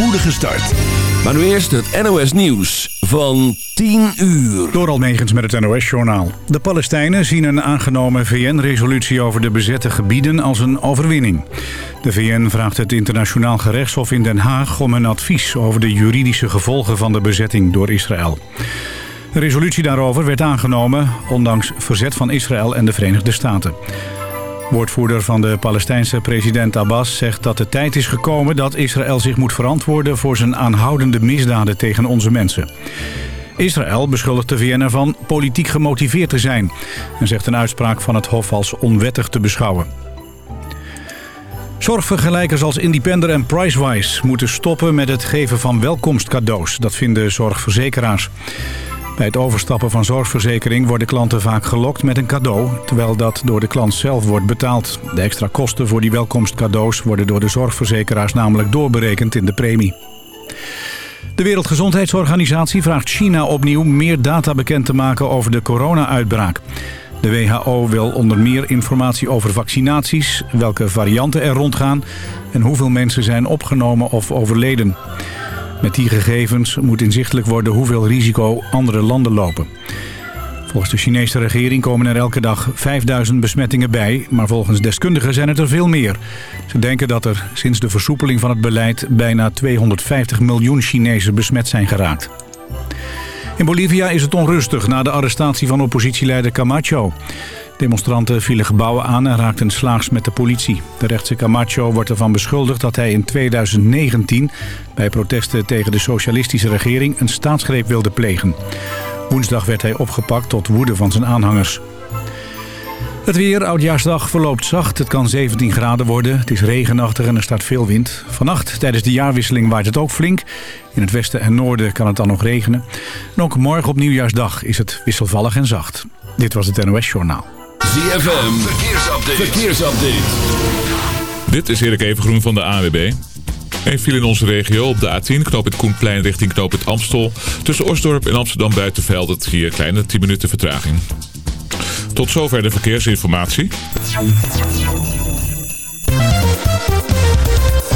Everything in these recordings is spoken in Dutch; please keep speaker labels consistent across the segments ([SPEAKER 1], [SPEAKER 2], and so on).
[SPEAKER 1] spoedige start. Maar nu eerst het NOS Nieuws van 10 uur.
[SPEAKER 2] Door Almegens met het NOS-journaal. De Palestijnen zien een aangenomen VN-resolutie over de bezette gebieden als een overwinning. De VN vraagt het internationaal gerechtshof in Den Haag om een advies over de juridische gevolgen van de bezetting door Israël. De resolutie daarover werd aangenomen, ondanks verzet van Israël en de Verenigde Staten. Woordvoerder van de Palestijnse president Abbas zegt dat de tijd is gekomen dat Israël zich moet verantwoorden voor zijn aanhoudende misdaden tegen onze mensen. Israël beschuldigt de VN ervan politiek gemotiveerd te zijn en zegt een uitspraak van het Hof als onwettig te beschouwen. Zorgvergelijkers als Independer en Pricewise moeten stoppen met het geven van welkomstcadeaus. Dat vinden zorgverzekeraars. Bij het overstappen van zorgverzekering worden klanten vaak gelokt met een cadeau... terwijl dat door de klant zelf wordt betaald. De extra kosten voor die welkomstcadeaus worden door de zorgverzekeraars namelijk doorberekend in de premie. De Wereldgezondheidsorganisatie vraagt China opnieuw meer data bekend te maken over de corona-uitbraak. De WHO wil onder meer informatie over vaccinaties, welke varianten er rondgaan... en hoeveel mensen zijn opgenomen of overleden. Met die gegevens moet inzichtelijk worden hoeveel risico andere landen lopen. Volgens de Chinese regering komen er elke dag 5000 besmettingen bij... maar volgens deskundigen zijn het er veel meer. Ze denken dat er sinds de versoepeling van het beleid... bijna 250 miljoen Chinezen besmet zijn geraakt. In Bolivia is het onrustig na de arrestatie van oppositieleider Camacho. Demonstranten vielen gebouwen aan en raakten slaags met de politie. De rechtse Camacho wordt ervan beschuldigd dat hij in 2019... bij protesten tegen de socialistische regering een staatsgreep wilde plegen. Woensdag werd hij opgepakt tot woede van zijn aanhangers. Het weer, oudjaarsdag, verloopt zacht. Het kan 17 graden worden. Het is regenachtig en er staat veel wind. Vannacht, tijdens de jaarwisseling, waait het ook flink. In het westen en noorden kan het dan nog regenen. En ook morgen op nieuwjaarsdag is het wisselvallig en zacht. Dit was het NOS Journaal.
[SPEAKER 1] ZFM, verkeersupdate. verkeersupdate.
[SPEAKER 3] Dit is Erik Evengroen van de AWB. Een viel in onze regio op de A10, knoop het Koenplein richting knoop het Amstel. Tussen Osdorp en Amsterdam Buitenveld het hier kleine 10 minuten vertraging. Tot zover de verkeersinformatie.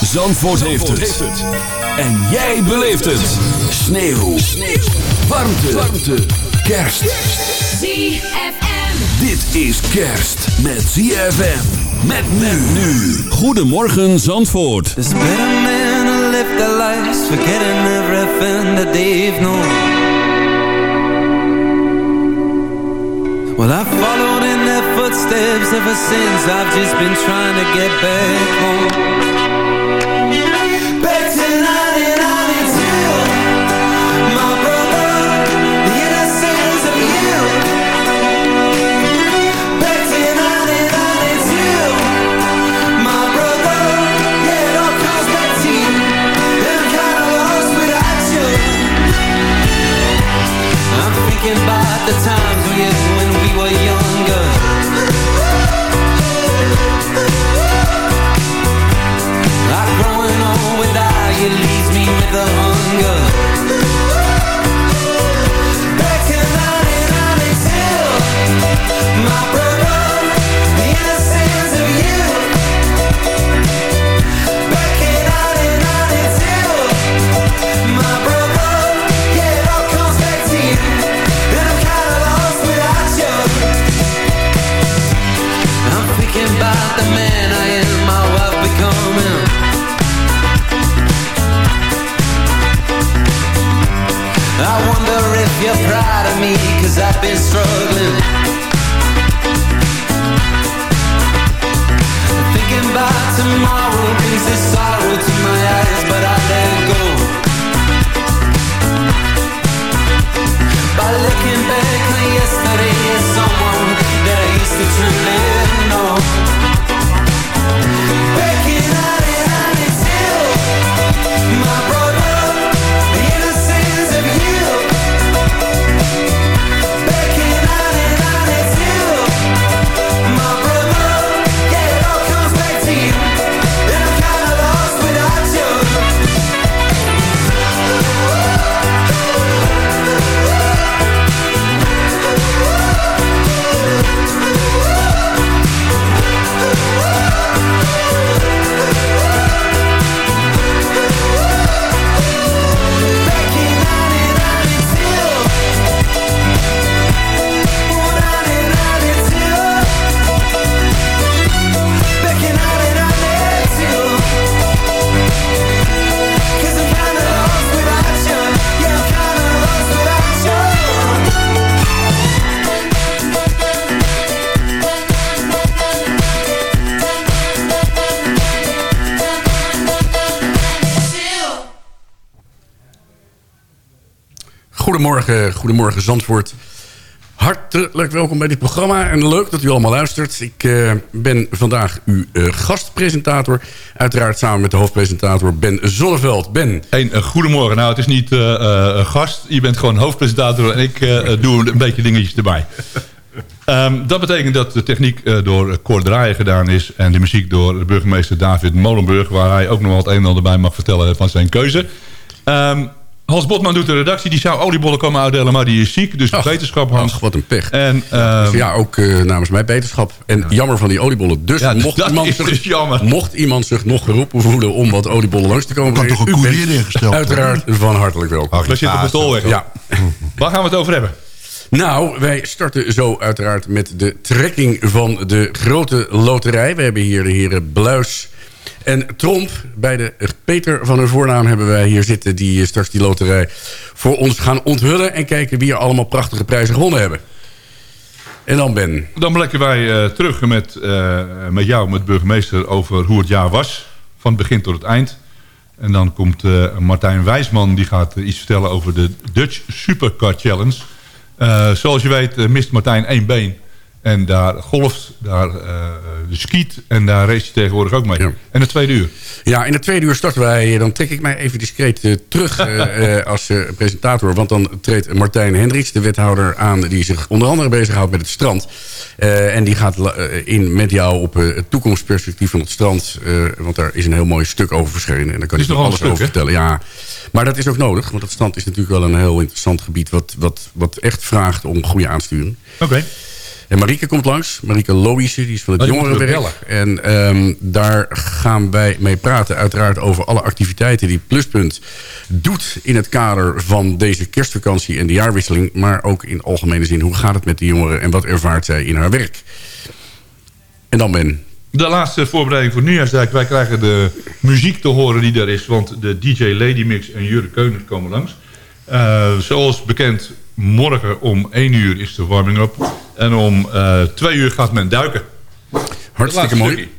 [SPEAKER 1] Zandvoort, heeft, het. En jij beleeft het. Sneeuw. Sneeuw. Warmte. Warmte. Kerst.
[SPEAKER 4] ZFM.
[SPEAKER 1] Dit is kerst met ZFM. Met men nu. Goedemorgen Zandvoort.
[SPEAKER 5] There's better men who live their lives Forgetting everything that they've known Well, I followed in their footsteps ever since I've just been trying to get back home Back
[SPEAKER 6] Goedemorgen, goedemorgen Zandvoort. Hartelijk welkom bij dit programma en leuk dat u allemaal luistert. Ik eh, ben vandaag uw eh, gastpresentator. Uiteraard samen met de hoofdpresentator Ben Zonneveld. Ben.
[SPEAKER 7] Een, goedemorgen. Nou, het is niet eh, gast. Je bent gewoon hoofdpresentator en ik doe een beetje dingetjes erbij. Ehm, dat betekent dat de techniek door Cor Draaien gedaan is... en de muziek door burgemeester David Molenburg... waar hij ook nog wel het een en ander bij mag vertellen van zijn keuze. Ehm, Hans Botman doet de redactie. Die zou oliebollen komen uitdelen, maar die is ziek. Dus
[SPEAKER 6] Ach,
[SPEAKER 7] wetenschap, Hans.
[SPEAKER 6] Ach, wat een pech.
[SPEAKER 7] En,
[SPEAKER 6] Dus
[SPEAKER 7] ehm,
[SPEAKER 6] ja, ook eh, namens mij beterschap. En jammer van die oliebollen. Dus,
[SPEAKER 7] Ja,
[SPEAKER 6] mocht,
[SPEAKER 7] dat
[SPEAKER 6] iemand
[SPEAKER 7] is
[SPEAKER 6] zich,
[SPEAKER 7] dus jammer.
[SPEAKER 6] mocht iemand zich nog geroepen voelen om wat oliebollen langs te komen...
[SPEAKER 8] Kan toch een koerier ingesteld
[SPEAKER 6] Uiteraard van hartelijk welkom.
[SPEAKER 7] we zitten op de tolweg.
[SPEAKER 6] Ja.
[SPEAKER 7] Waar gaan we het over hebben?
[SPEAKER 6] Nou, wij starten zo uiteraard met de trekking van de grote loterij. We hebben hier de heren Bluis en Tromp. Bij de Peter van hun voornaam hebben wij hier zitten... die eh, straks die loterij voor ons gaan onthullen... en kijken wie er allemaal prachtige prijzen gewonnen hebben. En dan Ben.
[SPEAKER 7] Dan blikken wij eh, terug met, eh, met jou, met burgemeester... over hoe het jaar was. Van het begin tot het eind. En dan komt Martijn Wijsman. Die gaat iets vertellen over de Dutch Supercar Challenge. Zoals je weet mist Martijn één been. En daar golft, daar eh, de skiet. En daar race je tegenwoordig ook mee.
[SPEAKER 6] Ja.
[SPEAKER 7] En het tweede uur.
[SPEAKER 6] Ja, in het tweede uur starten wij. Dan trek ik mij even discreet eh, terug eh, als presentator. Want dan treedt Martijn Hendricks, de wethouder, aan... die zich onder andere bezighoudt met het strand. En die gaat in met jou op het toekomstperspectief van het strand. want daar is een heel mooi stuk over verschenen. En daar kan ik
[SPEAKER 7] is
[SPEAKER 6] nog alles over vertellen. Ja, maar dat is ook nodig. Want het strand is natuurlijk wel een heel interessant gebied... wat, wat, wat echt vraagt om goede aansturing.
[SPEAKER 7] Oké.
[SPEAKER 6] En Marieke komt langs. Marieke Loïse, die is van het
[SPEAKER 7] Oh,
[SPEAKER 6] jongerenwerk. En ehm, daar gaan wij mee praten. Uiteraard over alle activiteiten die Pluspunt doet... in het kader van deze kerstvakantie en de jaarwisseling. Maar ook in algemene zin, hoe gaat het met de jongeren... en wat ervaart zij in haar werk? En dan Ben.
[SPEAKER 7] De laatste voorbereiding voor Nieuwjaarsdijk. Wij krijgen de muziek te horen die er is. Want de DJ Lady Mix en Jurre Keuner komen langs. Eh, zoals bekend, morgen om 1 uur is de warming-up. En om eh 2 uur gaat men duiken.
[SPEAKER 6] Hartstikke mooi.
[SPEAKER 7] stukje.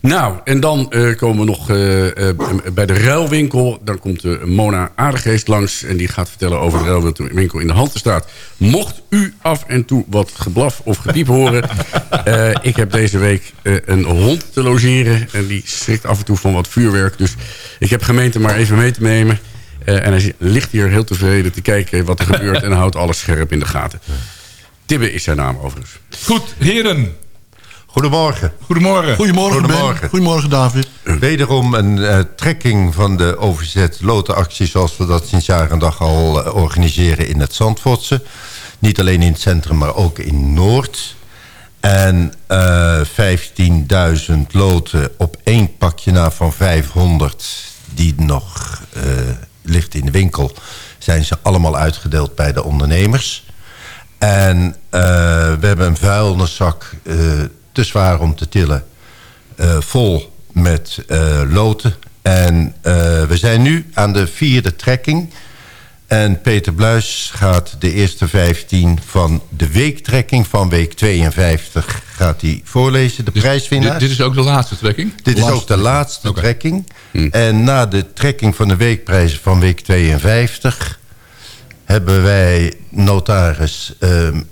[SPEAKER 6] Nou, en dan eh, komen we nog eh, eh, bij de ruilwinkel. Dan komt eh, Mona Aardegeest langs. En die gaat vertellen over de ruilwinkel in de Haltestraat. Mocht u af en toe wat geblaf of gepiep horen... eh, ik heb deze week eh, een hond te logeren. En die schrikt af en toe van wat vuurwerk. Dus ik heb gemeente maar even mee te nemen. Eh, en hij ligt hier heel tevreden te kijken wat er gebeurt... en houdt alles scherp in de gaten. Tibbe is zijn naam overigens.
[SPEAKER 7] Goed, heren.
[SPEAKER 9] Goedemorgen.
[SPEAKER 7] Goedemorgen.
[SPEAKER 8] Goedemorgen,
[SPEAKER 9] Goedemorgen.
[SPEAKER 8] Ben. Goedemorgen, David.
[SPEAKER 9] Wederom een eh, trekking van de overzet lotenactie... zoals we dat sinds jaar en dag al eh, organiseren in het Zandvoortse. Niet alleen in het centrum, maar ook in Noord. En eh 15.000 loten op één pakje na van 500... die nog eh, ligt in de winkel... zijn ze allemaal uitgedeeld bij de ondernemers... En eh, we hebben een vuilniszak eh, te zwaar om te tillen. eh, vol met loten. En we zijn nu aan de vierde trekking. En Peter Bluis gaat de eerste 15 van de weektrekking van week 52 gaat hij voorlezen. De prijswinnaar.
[SPEAKER 7] Dit, dit is ook de laatste trekking?
[SPEAKER 9] Dit is ook de laatste trekking. En na de trekking van de weekprijzen van week 52... hebben wij notaris eh,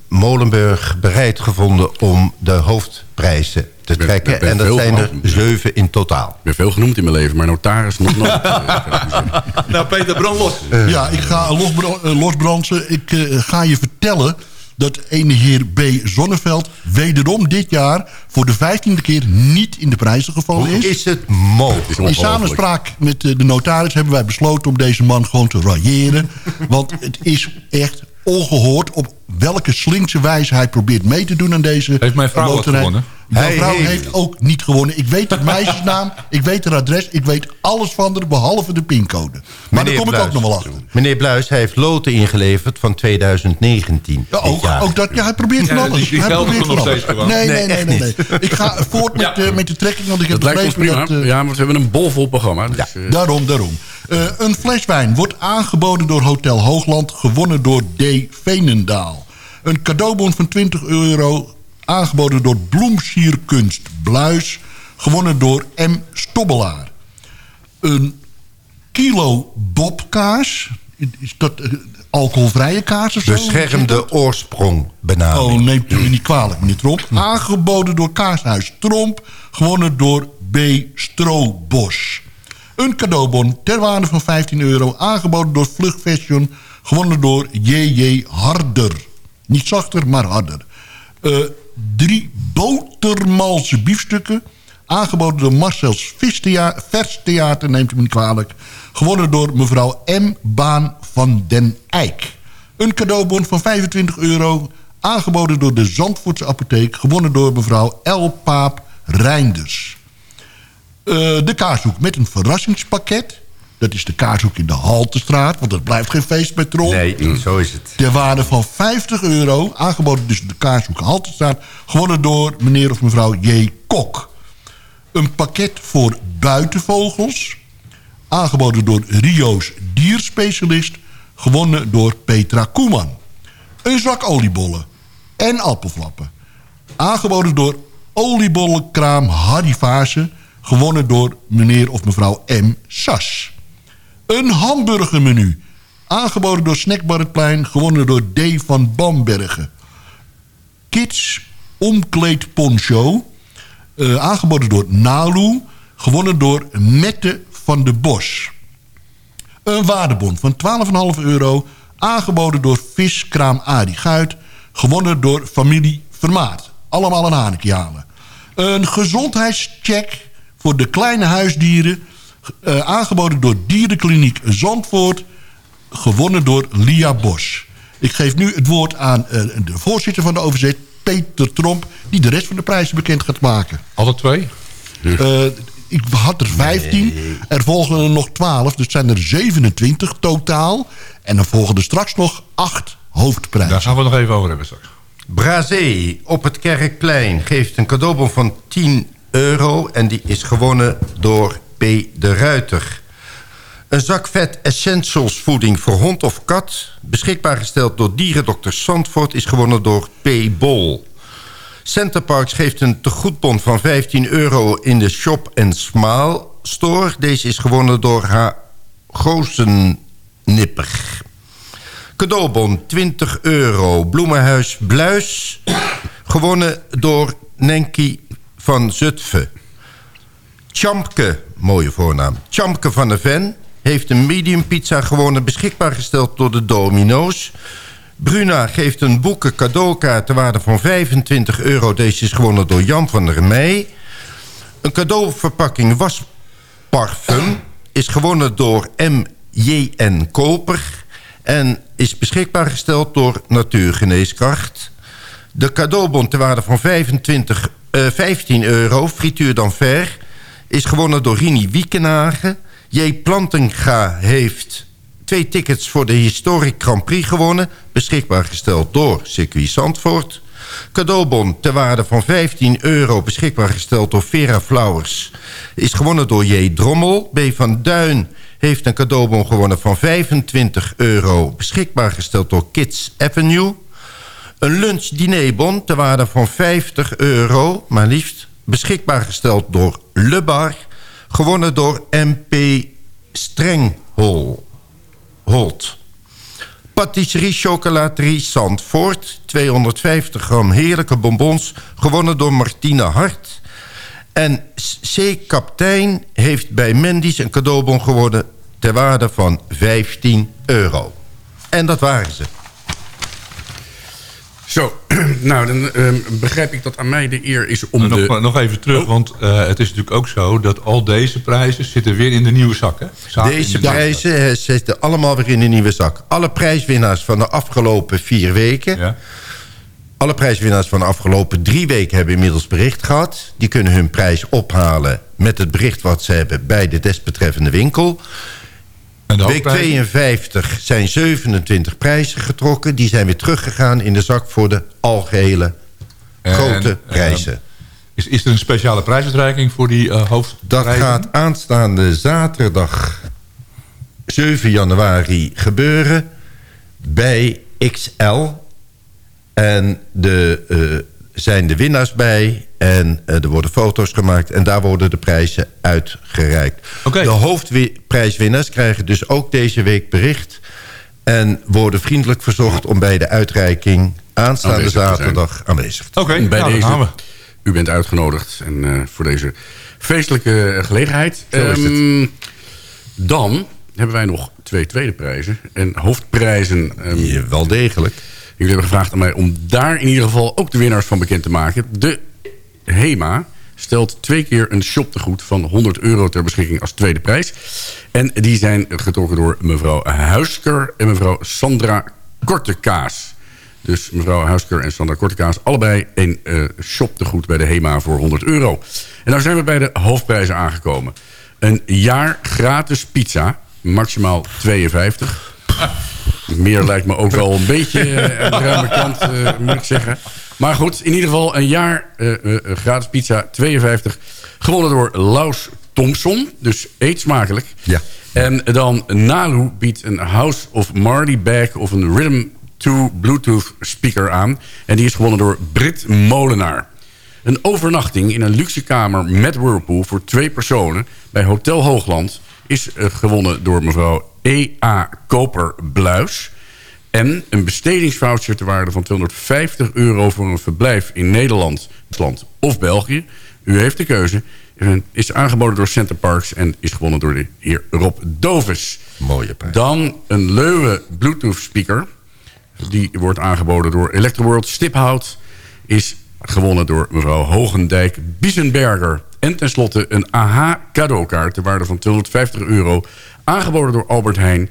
[SPEAKER 9] Molenburg bereid gevonden... om de hoofdprijzen te
[SPEAKER 6] ben-
[SPEAKER 9] trekken.
[SPEAKER 6] ben
[SPEAKER 9] en dat zijn er zeven in totaal.
[SPEAKER 6] Ik ben veel genoemd in mijn leven, maar notaris nog nooit.
[SPEAKER 7] Nou, Peter, brand los.
[SPEAKER 8] Ja, ik ga eh, losbransen. Ik eh, ga je vertellen dat ene heer B. Zonneveld... wederom dit jaar voor de vijftiende keer niet in de prijzen gevallen
[SPEAKER 9] Hoe
[SPEAKER 8] is.
[SPEAKER 9] is het mogelijk?
[SPEAKER 6] is
[SPEAKER 8] In samenspraak met eh, de notaris hebben wij besloten om deze man gewoon te railleren. Want het is echt ongehoord op welke slinkse wijze hij probeert mee te doen aan deze
[SPEAKER 7] Heeft mijn vrouw gewonnen?
[SPEAKER 8] Mijn
[SPEAKER 9] Hij
[SPEAKER 8] vrouw
[SPEAKER 9] heeft-
[SPEAKER 8] heeft ook niet gewonnen. Ik weet het meisjesnaam, ik weet haar adres, ik weet alles van haar behalve de pincode. Maar daar kom ik ook nog wel achter.
[SPEAKER 9] Meneer Bluis, hij heeft loten ingeleverd van 2019.
[SPEAKER 8] Ja, ook, dat, ja, hij probeert van
[SPEAKER 7] Ja,
[SPEAKER 8] alles.
[SPEAKER 7] die- die
[SPEAKER 8] hij probeert van
[SPEAKER 7] nog
[SPEAKER 8] alles. Nee, nee,
[SPEAKER 9] Nee,
[SPEAKER 8] nee, nee. Ik ga voort met,
[SPEAKER 7] Ja.
[SPEAKER 8] eh, met de trekking, want ik heb
[SPEAKER 6] Dat lijkt ons
[SPEAKER 8] begrepen
[SPEAKER 6] prima.
[SPEAKER 8] dat... eh,
[SPEAKER 6] ja, want we hebben een bolvol programma. Dus, eh,
[SPEAKER 8] Daarom, daarom. Eh, een fles wijn wordt aangeboden door Hotel Hoogland... gewonnen door D. Veenendaal. Een cadeaubon van 20 euro... aangeboden door Bloemsierkunst Bluis... gewonnen door M. Stobbelaar. Een kilo bobkaas... is dat eh, alcoholvrije kaas of zo?
[SPEAKER 9] Beschermde oorsprong benaming.
[SPEAKER 8] Oh, neemt u niet kwalijk, meneer Tromp. Aangeboden door Kaashuis Tromp. Gewonnen door B. Stroobos. Een cadeaubon ter waarde van 15 euro. Aangeboden door Vlug Fashion. Gewonnen door J.J. Harder. Niet zachter, maar harder. Eh, drie botermalse biefstukken. Aangeboden door Marcel's Visthea- Verstheater, neemt u me kwalijk. Gewonnen door mevrouw M. Baan van den Eyck. Een cadeaubon van 25 euro. Aangeboden door de Zandvoortse apotheek. Gewonnen door mevrouw L. Paap Reinders. Eh, de kaashoek met een verrassingspakket. Dat is de kaashoek in de Haltestraat. Want het blijft geen feest met.
[SPEAKER 9] Nee, zo is het.
[SPEAKER 8] Ter waarde van 50 euro. Aangeboden dus de kaashoek Haltestraat. Gewonnen door meneer of mevrouw J. Kok. Een pakket voor buitenvogels. Aangeboden door Rio's dierspecialist. Gewonnen door Petra Koeman. Een zak oliebollen. En appelflappen. Aangeboden door oliebollenkraam Harry Vaassen. Gewonnen door meneer of mevrouw M. Sas. Een hamburgermenu. Aangeboden door Snackbar het Plein. Gewonnen door D. van Bambergen. Kids omkleed poncho. Eh, aangeboden door Nalu. Gewonnen door Mette van de Bos. Een waardebon van 12,5 euro. Aangeboden door Viskraam Adi Guit. Gewonnen door familie Vermaat. Allemaal een hanekje. Een gezondheidscheck voor de kleine huisdieren. Eh, aangeboden door Dierenkliniek Zandvoort. Gewonnen door Lia Bos. Ik geef nu het woord aan eh, de voorzitter van de OVZ, Peter Tromp... die de rest van de prijzen bekend gaat maken.
[SPEAKER 7] Alle twee?
[SPEAKER 8] Eh, ik had er 15. Er volgen er nog 12. Dus zijn er 27 totaal. En dan volgen er straks nog 8 hoofdprijzen.
[SPEAKER 7] Daar gaan we nog even over hebben straks.
[SPEAKER 9] Brazé op het Kerkplein geeft een cadeaubon van 10 euro... en die is gewonnen door. De Ruiter. Een zak vet essentials voeding voor hond of kat... beschikbaar gesteld door dierendokter Zandvoort... is gewonnen door P. Bol. Centerparks geeft een tegoedbon van 15 euro... in de Shop Smile store. Deze is gewonnen door H. Gozenipper. Cadeaubon 20 euro. Bloemenhuis Bluis. Gewonnen door Nenki van Zutphen. Champke, mooie voornaam. Champke van de Ven heeft een medium pizza gewonnen... beschikbaar gesteld door de Domino's. Bruna geeft een boeken cadeaukaart ter waarde van 25 euro. Deze is gewonnen door Jan van der Meij. Een cadeauverpakking wasparfum is gewonnen door M.J.N. Koper... en is beschikbaar gesteld door Natuurgeneeskracht. De cadeaubon ter waarde van 25, eh, 15 euro, frituur dan ver... is gewonnen door Rini Wiekenhagen. J. Plantinga heeft twee tickets voor de Historic Grand Prix gewonnen... beschikbaar gesteld door Circuit Zandvoort. Cadeaubon ter waarde van 15 euro beschikbaar gesteld door Vera Flowers... is gewonnen door J. Drommel. B. van Duin heeft een cadeaubon gewonnen van 25 euro... beschikbaar gesteld door Kids Avenue. Een lunch-dinerbon ter waarde van 50 euro, maar liefst... beschikbaar gesteld door Le Bar... gewonnen door MP Strenghol. Patisserie Chocolaterie Zandvoort. 250 gram heerlijke bonbons. Gewonnen door Martine Hart. En C. Kaptein heeft bij Mendy's een cadeaubon gewonnen... ter waarde van 15 euro. En dat waren ze.
[SPEAKER 6] Zo, nou, dan ehm, begrijp ik dat aan mij de eer is om
[SPEAKER 7] nog,
[SPEAKER 6] de...
[SPEAKER 7] nog even terug,
[SPEAKER 6] Oh.
[SPEAKER 7] want eh, het is natuurlijk ook zo... dat al deze prijzen zitten weer in de nieuwe zak. Hè? Zaken in
[SPEAKER 9] Deze
[SPEAKER 7] de
[SPEAKER 9] prijzen eh, zitten allemaal weer in de nieuwe zak. Alle prijswinnaars van de afgelopen vier weken...
[SPEAKER 7] Ja?
[SPEAKER 9] Alle prijswinnaars van de afgelopen drie weken hebben inmiddels bericht gehad. Die kunnen hun prijs ophalen met het bericht wat ze hebben bij de desbetreffende winkel. Week
[SPEAKER 7] hoofdprijzen?
[SPEAKER 9] 52 zijn 27 prijzen getrokken. Die zijn weer teruggegaan in de zak voor de algehele grote
[SPEAKER 7] eh,
[SPEAKER 9] prijzen.
[SPEAKER 7] Is, is er een speciale prijsuitreiking voor die eh
[SPEAKER 9] Dat gaat aanstaande zaterdag 7 januari gebeuren bij XL. En de, eh, zijn de winnaars bij en eh, er worden foto's gemaakt... en daar worden de prijzen uitgereikt.
[SPEAKER 7] Oké.
[SPEAKER 9] De hoofdprijswinnaars krijgen dus ook deze week bericht... En worden vriendelijk verzocht om bij de uitreiking aanstaande
[SPEAKER 6] Aanwezig te zijn.
[SPEAKER 9] zaterdag aanwezig te
[SPEAKER 7] Oké,
[SPEAKER 6] En bij
[SPEAKER 7] nou, daar
[SPEAKER 6] deze,
[SPEAKER 7] gaan we.
[SPEAKER 6] u bent uitgenodigd en, eh, voor deze feestelijke gelegenheid.
[SPEAKER 9] Zo is het.
[SPEAKER 6] Ehm, Dan hebben wij nog twee tweede prijzen en hoofdprijzen. ehm,
[SPEAKER 9] zijn. Ja, wel degelijk.
[SPEAKER 6] Jullie hebben gevraagd aan mij om daar in ieder geval ook de winnaars van bekend te maken. De HEMA stelt twee keer een shoptegoed van 100 euro ter beschikking als tweede prijs. En die zijn getrokken door mevrouw Huisker en mevrouw Sandra Kortekaas. Dus mevrouw Huisker en Sandra Kortekaas, allebei een eh shoptegoed bij de HEMA voor 100 euro. En nou zijn we bij de hoofdprijzen aangekomen. Een jaar gratis pizza, maximaal 52. Meer lijkt me ook wel een beetje eh, aan de ruime kant, eh, moet ik zeggen. Maar goed, in ieder geval een jaar eh, gratis pizza, 52. Gewonnen door Laus Thompson, dus eet smakelijk.
[SPEAKER 9] Ja.
[SPEAKER 6] En dan Nalu biedt een House of Marley bag of een Rhythm 2 Bluetooth speaker aan. En die is gewonnen door Brit Molenaar. Een overnachting in een luxe kamer met whirlpool voor twee personen bij Hotel Hoogland is gewonnen door mevrouw E.A. Koper-Bluis. En een bestedingsvoucher ter waarde van 250 euro voor een verblijf in Nederland, Duitsland of België. U heeft de keuze. Is aangeboden door Center Parks en is gewonnen door de heer Rob Dovis.
[SPEAKER 9] Mooie prijs.
[SPEAKER 6] Dan een Leuwe Bluetooth speaker. Die wordt aangeboden door Electroworld Stiphout. Is gewonnen door mevrouw Hogendijk Biesenberger. En tenslotte een AH cadeaukaart ter waarde van 250 euro. Aangeboden door Albert Heijn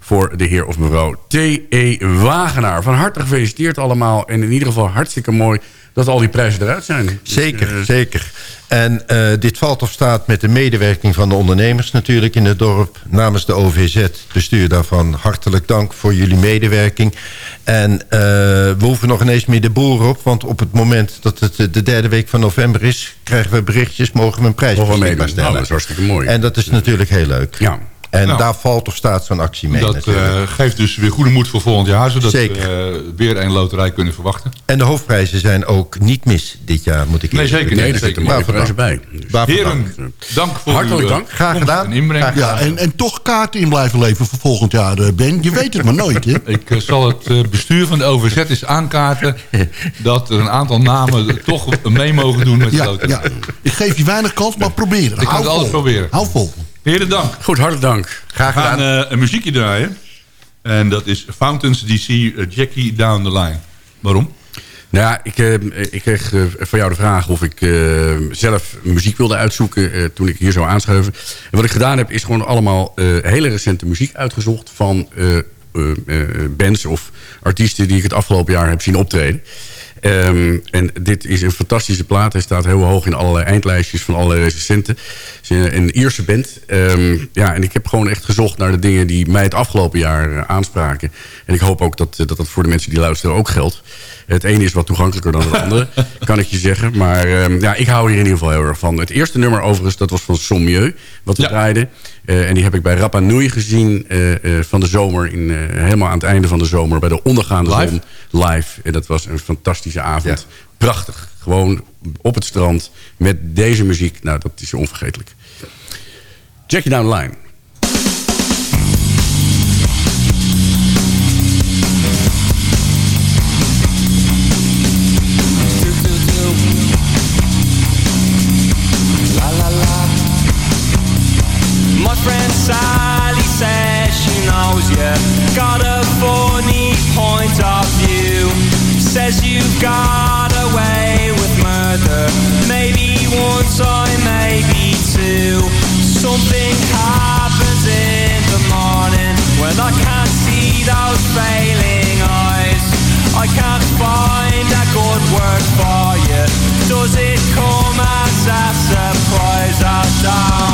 [SPEAKER 6] voor de heer of mevrouw T.E. Wagenaar. Van harte gefeliciteerd allemaal. En in ieder geval hartstikke mooi dat al die prijzen eruit zijn. Dus,
[SPEAKER 9] Zeker,
[SPEAKER 6] eh,
[SPEAKER 9] zeker. En eh, dit valt of staat met de medewerking van de ondernemers natuurlijk in het dorp. Namens de OVZ, bestuur daarvan, hartelijk dank voor jullie medewerking. En eh, we hoeven nog ineens meer de boeren op. Want op het moment dat het de derde week van november is... krijgen we berichtjes, mogen we een prijs beschikbaar
[SPEAKER 6] meedoen. Nou, dat is hartstikke mooi.
[SPEAKER 9] En dat is natuurlijk heel leuk.
[SPEAKER 6] Ja.
[SPEAKER 9] En
[SPEAKER 7] Nou.
[SPEAKER 9] daar valt of staat zo'n actie mee
[SPEAKER 7] Dat eh, geeft dus weer goede moed voor volgend jaar. Zodat
[SPEAKER 9] Zeker.
[SPEAKER 7] we eh, weer een loterij kunnen verwachten.
[SPEAKER 9] En de hoofdprijzen zijn ook niet mis dit jaar, moet ik
[SPEAKER 7] Nee,
[SPEAKER 9] eerlijk
[SPEAKER 7] zeker
[SPEAKER 9] zeggen.
[SPEAKER 6] Nee, er zitten mooie prijzen
[SPEAKER 9] dank.
[SPEAKER 6] bij. Dus-
[SPEAKER 7] Heren,
[SPEAKER 9] dank.
[SPEAKER 7] voor
[SPEAKER 6] Hartelijk
[SPEAKER 7] uw, eh,
[SPEAKER 6] dank.
[SPEAKER 9] Graag gedaan.
[SPEAKER 7] en inbreng.
[SPEAKER 9] Graag
[SPEAKER 8] Ja, en, en toch kaarten in blijven leven voor volgend jaar, eh, Ben. Je weet het maar nooit, hè?
[SPEAKER 7] Ik zal het eh, bestuur van de OVZ eens aankaarten... dat er een aantal namen toch mee mogen doen met de
[SPEAKER 8] Ja,
[SPEAKER 7] loterij.
[SPEAKER 8] ja. Ik geef je weinig kans, maar probeer het.
[SPEAKER 7] Ik ga het alles
[SPEAKER 8] vol.
[SPEAKER 7] proberen.
[SPEAKER 8] Hou vol.
[SPEAKER 7] Heren, dank.
[SPEAKER 6] Goed, hartelijk dank.
[SPEAKER 9] Graag
[SPEAKER 7] We gaan
[SPEAKER 9] gedaan.
[SPEAKER 7] eh, een muziekje draaien. En dat is Fountains DC eh, Jackie Down the Line. Waarom?
[SPEAKER 6] Nou ja, ik, eh, ik kreeg van jou de vraag of ik eh, zelf muziek wilde uitzoeken eh, toen ik hier zou aanschuiven. En wat ik gedaan heb is gewoon allemaal eh, hele recente muziek uitgezocht van eh, eh, eh, bands of artiesten die ik het afgelopen jaar heb zien optreden. Ehm, en dit is een fantastische plaat. Hij staat heel hoog in allerlei eindlijstjes van allerlei recensenten. Het is een, een Ierse band. Ehm, ja, en ik heb gewoon echt gezocht naar de dingen die mij het afgelopen jaar eh, aanspraken. En ik hoop ook dat, eh, dat dat voor de mensen die luisteren ook geldt. Het ene is wat toegankelijker dan het andere, kan ik je zeggen. Maar ehm, ja, ik hou hier in ieder geval heel erg van. Het eerste nummer overigens, dat was van Sommieu, wat we
[SPEAKER 7] Ja.
[SPEAKER 6] draaiden. Eh, en die heb ik bij Rapa Nui gezien eh, eh, van de zomer. In, helemaal aan het einde van de zomer bij de ondergaande
[SPEAKER 7] Live?
[SPEAKER 6] zon. Live. En dat was een fantastische avond.
[SPEAKER 9] Ja.
[SPEAKER 6] Prachtig. Gewoon op het strand met deze muziek. Nou, dat is onvergetelijk. Jackie Down the Line.
[SPEAKER 10] Says you got away with murder. Maybe one time, maybe two. Something happens in the morning when I can't see those failing eyes. I can't find a good word for you. Does it come as a surprise? I don't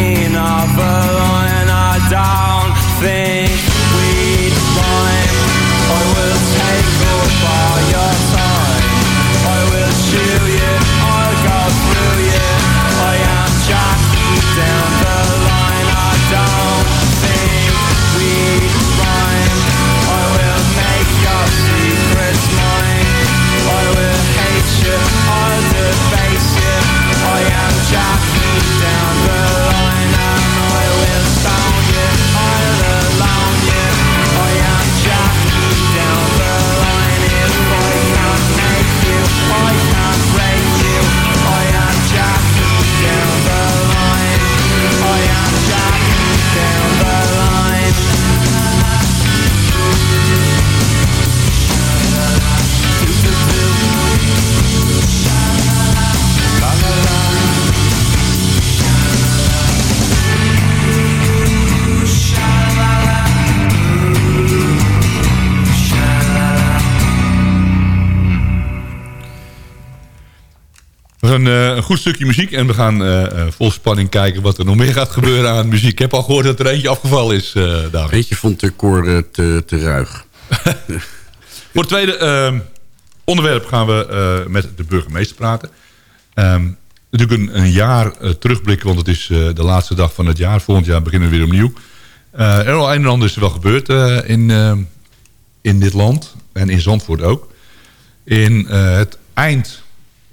[SPEAKER 10] jacking up a line. I don't think we'd rhyme. I will take all your time. I will chew you. I'll go through you. I am jacking down the line. I don't think we'd rhyme. I will make your secrets mine. I will hate you. I'll debase you. I am jacking down
[SPEAKER 7] Gaan eh, een goed stukje muziek en we gaan eh, eh, vol spanning kijken wat er nog meer gaat gebeuren aan muziek. Ik heb al gehoord dat er eentje afgevallen is, David.
[SPEAKER 6] Eentje vond de koor te, te ruig.
[SPEAKER 7] Voor het tweede eh, onderwerp gaan we met de burgemeester praten. Ehm, natuurlijk een, een jaar terugblikken, want het is de laatste dag van het jaar. Volgend jaar beginnen we weer opnieuw. Er al een en ander is er wel gebeurd in, eh, in dit land en in Zandvoort ook. In het eind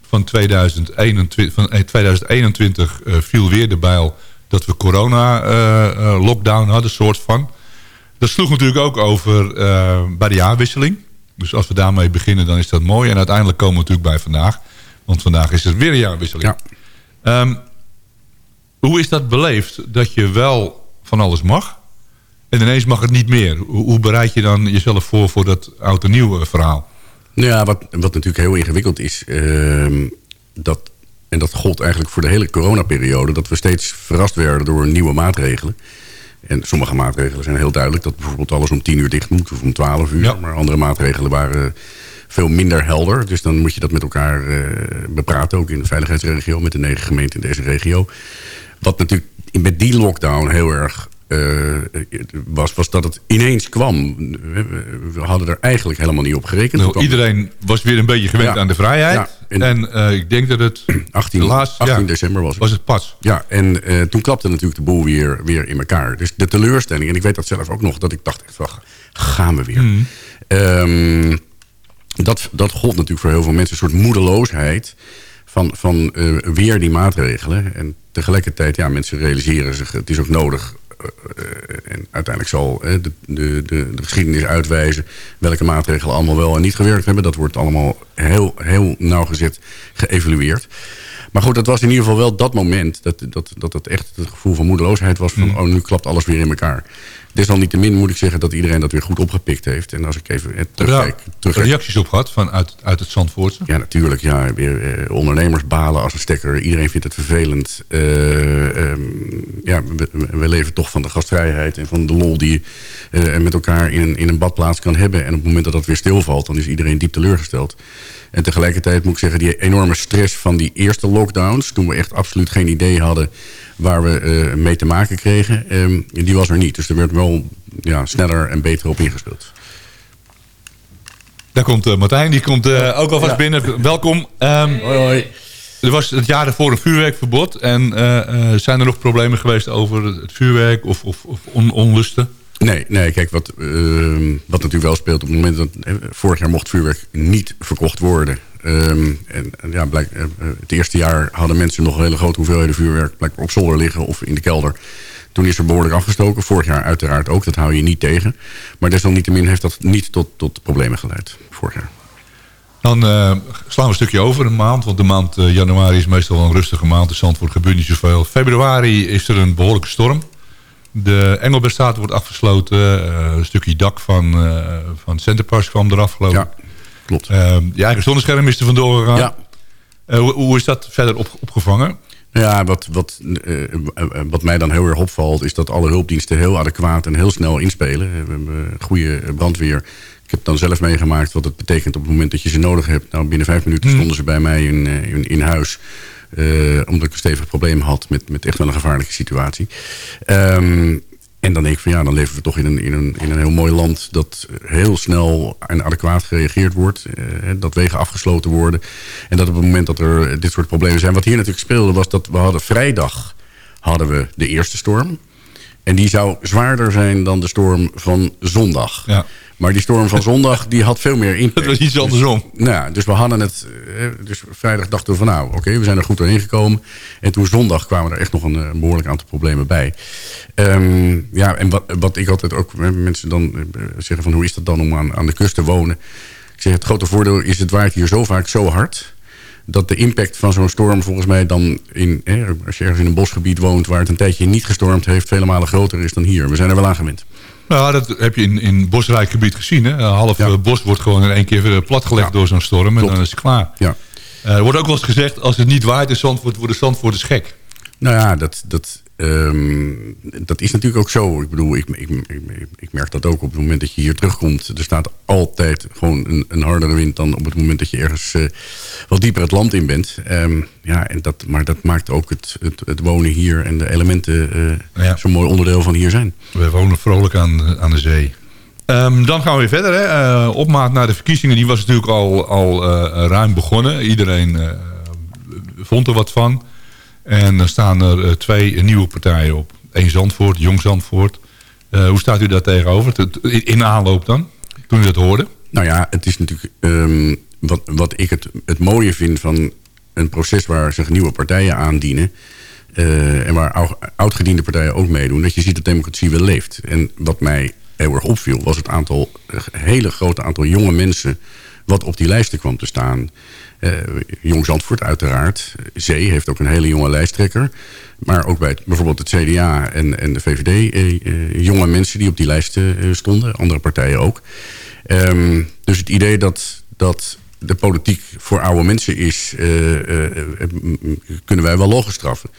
[SPEAKER 7] van 2021, van, eh, 2021 eh, viel weer de bijl dat we corona-lockdown hadden, soort van. Dat sloeg natuurlijk ook over eh, bij de jaarwisseling. Dus als we daarmee beginnen, dan is dat mooi. En uiteindelijk komen we natuurlijk bij vandaag. Want vandaag is er weer een jaarwisseling. Ehm, hoe is dat beleefd? Dat je wel van alles mag. En ineens mag het niet meer. Hoe, bereid je dan jezelf voor voor dat oud en nieuw eh, verhaal?
[SPEAKER 6] Nou ja, wat, wat natuurlijk heel ingewikkeld is... ehm, dat, en dat gold eigenlijk voor de hele coronaperiode... dat we steeds verrast werden door nieuwe maatregelen. En sommige maatregelen zijn heel duidelijk... dat bijvoorbeeld alles om tien uur dicht moet of om twaalf uur. Maar andere maatregelen waren veel minder helder. Dus dan moet je dat met elkaar eh, bepraten. Ook in de veiligheidsregio, met de negen gemeenten in deze regio. Wat natuurlijk met die lockdown heel erg eh, was, was dat het ineens kwam. We, hadden er eigenlijk helemaal niet op gerekend.
[SPEAKER 7] Nou, iedereen was weer een beetje gewend
[SPEAKER 6] Ja.
[SPEAKER 7] aan de vrijheid.
[SPEAKER 6] Ja, en-
[SPEAKER 7] en eh, ik denk dat het
[SPEAKER 6] 18,
[SPEAKER 7] de laatste,
[SPEAKER 6] 18
[SPEAKER 7] ja,
[SPEAKER 6] december was het.
[SPEAKER 7] was het pas.
[SPEAKER 6] Ja, en eh, toen klapte natuurlijk de boel weer, weer in elkaar. Dus de teleurstelling, en ik weet dat zelf ook nog... dat ik dacht echt van, gaan we weer.
[SPEAKER 7] Hmm.
[SPEAKER 6] Ehm, dat, dat gold natuurlijk voor heel veel mensen... een soort moedeloosheid van, van weer die maatregelen. En tegelijkertijd, ja, mensen realiseren zich... het is ook nodig... eh, en uiteindelijk zal de, de, de, de geschiedenis uitwijzen... welke maatregelen allemaal wel en niet gewerkt hebben. Dat wordt allemaal heel, heel nauwgezet geëvalueerd. Maar goed, dat was in ieder geval wel dat moment... dat dat, dat het echt het gevoel van moedeloosheid was... van oh, nu klapt alles weer in elkaar. Desalniettemin moet ik zeggen dat iedereen dat weer goed opgepikt heeft. En als ik even eh, terugkijk...
[SPEAKER 7] Ja, reacties op gehad van uit, uit het Zandvoortse.
[SPEAKER 6] ja, natuurlijk. Ja, weer, eh, ondernemers balen als een stekker. Iedereen vindt het vervelend. Eh, ehm, ja, we, we leven toch van de gastvrijheid en van de lol die je eh, met elkaar in in een badplaats kan hebben. En op het moment dat dat weer stilvalt, dan is iedereen diep teleurgesteld. En tegelijkertijd moet ik zeggen, die enorme stress van die eerste lockdowns... toen we echt absoluut geen idee hadden waar we eh, mee te maken kregen... ehm, die was er niet. Dus er werd wel ja, sneller en beter op ingespeeld.
[SPEAKER 7] Daar komt eh, Martijn, die komt eh, ook alvast binnen. Welkom. Ehm,
[SPEAKER 6] Hoi, hoi.
[SPEAKER 7] Er was het jaar ervoor een vuurwerkverbod. En eh, eh, zijn er nog problemen geweest over het vuurwerk of, of, of on- onlusten?
[SPEAKER 6] Nee, nee kijk, wat, ehm, wat natuurlijk wel speelt op het moment dat... vorig jaar mocht vuurwerk niet verkocht worden. Ehm, en, ja, blijk, eh, eh, het eerste jaar hadden mensen nog een hele grote hoeveelheden vuurwerk... blijkbaar op zolder liggen of in de kelder. Toen is er behoorlijk afgestoken. Vorig jaar uiteraard ook, dat hou je niet tegen. Maar desalniettemin heeft dat niet tot, tot problemen geleid. Vorig jaar.
[SPEAKER 7] Dan eh, slaan we een stukje over een maand. Want de maand januari is meestal een rustige maand. In Zandvoort gebeurt niet zoveel. Februari is er een behoorlijke storm. De Engelbertstraat wordt afgesloten. Eh, een stukje dak van, eh van Centerparks kwam eraf geloof ik.
[SPEAKER 6] Ja, klopt.
[SPEAKER 7] Eh, je eigen zonnescherm is er vandoor gegaan.
[SPEAKER 6] Ja.
[SPEAKER 7] Hoe, hoe is dat verder op, opgevangen?
[SPEAKER 6] Ja, wat, wat, wat mij dan heel erg opvalt... is dat alle hulpdiensten heel adequaat en heel snel inspelen. We hebben goede brandweer. Ik heb dan zelf meegemaakt wat het betekent op het moment dat je ze nodig hebt. Nou, binnen vijf minuten stonden ze bij mij in, in, in huis. Eh, omdat ik een stevig probleem had met, met echt wel een gevaarlijke situatie. Ehm, en dan denk ik van ja, dan leven we toch in een, in een, in een heel mooi land... dat heel snel en adequaat gereageerd wordt. eh, dat wegen afgesloten worden. En dat op het moment dat er dit soort problemen zijn... wat hier natuurlijk speelde was dat we hadden vrijdag hadden we de eerste storm. En die zou zwaarder zijn dan de storm van zondag.
[SPEAKER 7] Ja.
[SPEAKER 6] Maar die storm van zondag die had veel meer impact.
[SPEAKER 7] Het was iets andersom.
[SPEAKER 6] Dus, nou, ja, dus we hadden het... eh, Dus vrijdag dachten we van nou, oké, we zijn er goed doorheen gekomen. En toen zondag kwamen er echt nog een, eh, een behoorlijk aantal problemen bij. Ehm, ja, en wat, wat ik altijd ook mensen dan eh, zeggen van hoe is dat dan om aan, aan de kust te wonen? Ik zeg het grote voordeel is het waait hier zo vaak zo hard dat de impact van zo'n storm volgens mij dan... In, hè, als je ergens in een bosgebied woont waar het een tijdje niet gestormd heeft... vele malen groter is dan hier. We zijn er wel aan gewend.
[SPEAKER 7] Nou, dat heb je in, in bosrijk gebied gezien. Hè? Een half
[SPEAKER 6] Ja.
[SPEAKER 7] eh, bos wordt gewoon in één keer eh, platgelegd
[SPEAKER 6] Ja.
[SPEAKER 7] door zo'n storm. En
[SPEAKER 6] Klopt.
[SPEAKER 7] dan is het klaar.
[SPEAKER 6] Ja.
[SPEAKER 7] Eh, er wordt ook wel eens gezegd, als het niet waait in Zandvoort, worden Zandvoorters gek.
[SPEAKER 6] Nou ja, dat, dat, ehm, dat is natuurlijk ook zo. Ik bedoel, ik, ik, ik, ik merk dat ook op het moment dat je hier terugkomt. Er staat altijd gewoon een, een hardere wind dan op het moment dat je ergens eh, wat dieper het land in bent. Ehm, ja, en dat, maar dat maakt ook het, het, het wonen hier en de elementen
[SPEAKER 7] Ja.
[SPEAKER 6] zo'n mooi onderdeel van hier zijn.
[SPEAKER 7] We wonen vrolijk aan, aan de zee. Ehm, dan gaan we weer verder. Hè. Eh, opmaat naar de verkiezingen die was natuurlijk al, al ruim begonnen. Iedereen vond er wat van. En er staan er eh, twee nieuwe partijen op. Eén Zandvoort, Jong Zandvoort. Eh, hoe staat u daar tegenover? In, in aanloop dan, toen u dat hoorde?
[SPEAKER 6] Nou ja, het is natuurlijk ehm, wat, wat ik het, het mooie vind van een proces waar zich nieuwe partijen aandienen. eh, en waar ou- oudgediende partijen ook meedoen. Dat je ziet dat democratie wel leeft. En wat mij heel erg opviel was het aantal, hele grote aantal jonge mensen wat op die lijsten kwam te staan. Eh, Jong Zandvoort uiteraard. Zee heeft ook een hele jonge lijsttrekker. Maar ook bij bijvoorbeeld het CDA en, en de VVD. eh, eh, jonge mensen die op die lijsten stonden. Andere partijen ook. Ehm, dus het idee dat, dat de politiek voor oude mensen is... kunnen wij wel logisch straffen.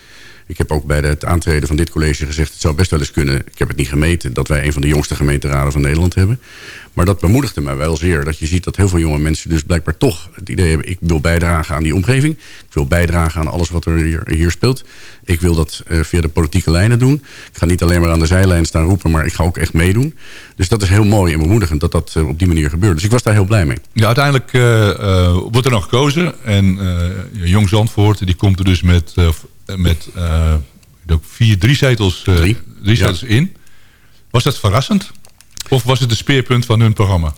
[SPEAKER 6] Ik heb ook bij het aantreden van dit college gezegd... het zou best wel eens kunnen, ik heb het niet gemeten... dat wij een van de jongste gemeenteraden van Nederland hebben. Maar dat bemoedigde mij wel zeer. Dat je ziet dat heel veel jonge mensen dus blijkbaar toch het idee hebben... ik wil bijdragen aan die omgeving. Ik wil bijdragen aan alles wat er hier, hier speelt. Ik wil dat eh, via de politieke lijnen doen. Ik ga niet alleen maar aan de zijlijn staan roepen... maar ik ga ook echt meedoen. Dus dat is heel mooi en bemoedigend dat dat eh, op die manier gebeurt. Dus ik was daar heel blij mee.
[SPEAKER 7] Ja, uiteindelijk eh, wordt er nog gekozen. En Jong Zandvoort die komt er dus met, met vier, drie zetels,
[SPEAKER 6] Drie.
[SPEAKER 7] drie
[SPEAKER 6] Ja.
[SPEAKER 7] zetels in. Was dat verrassend? Of was het een speerpunt van hun programma?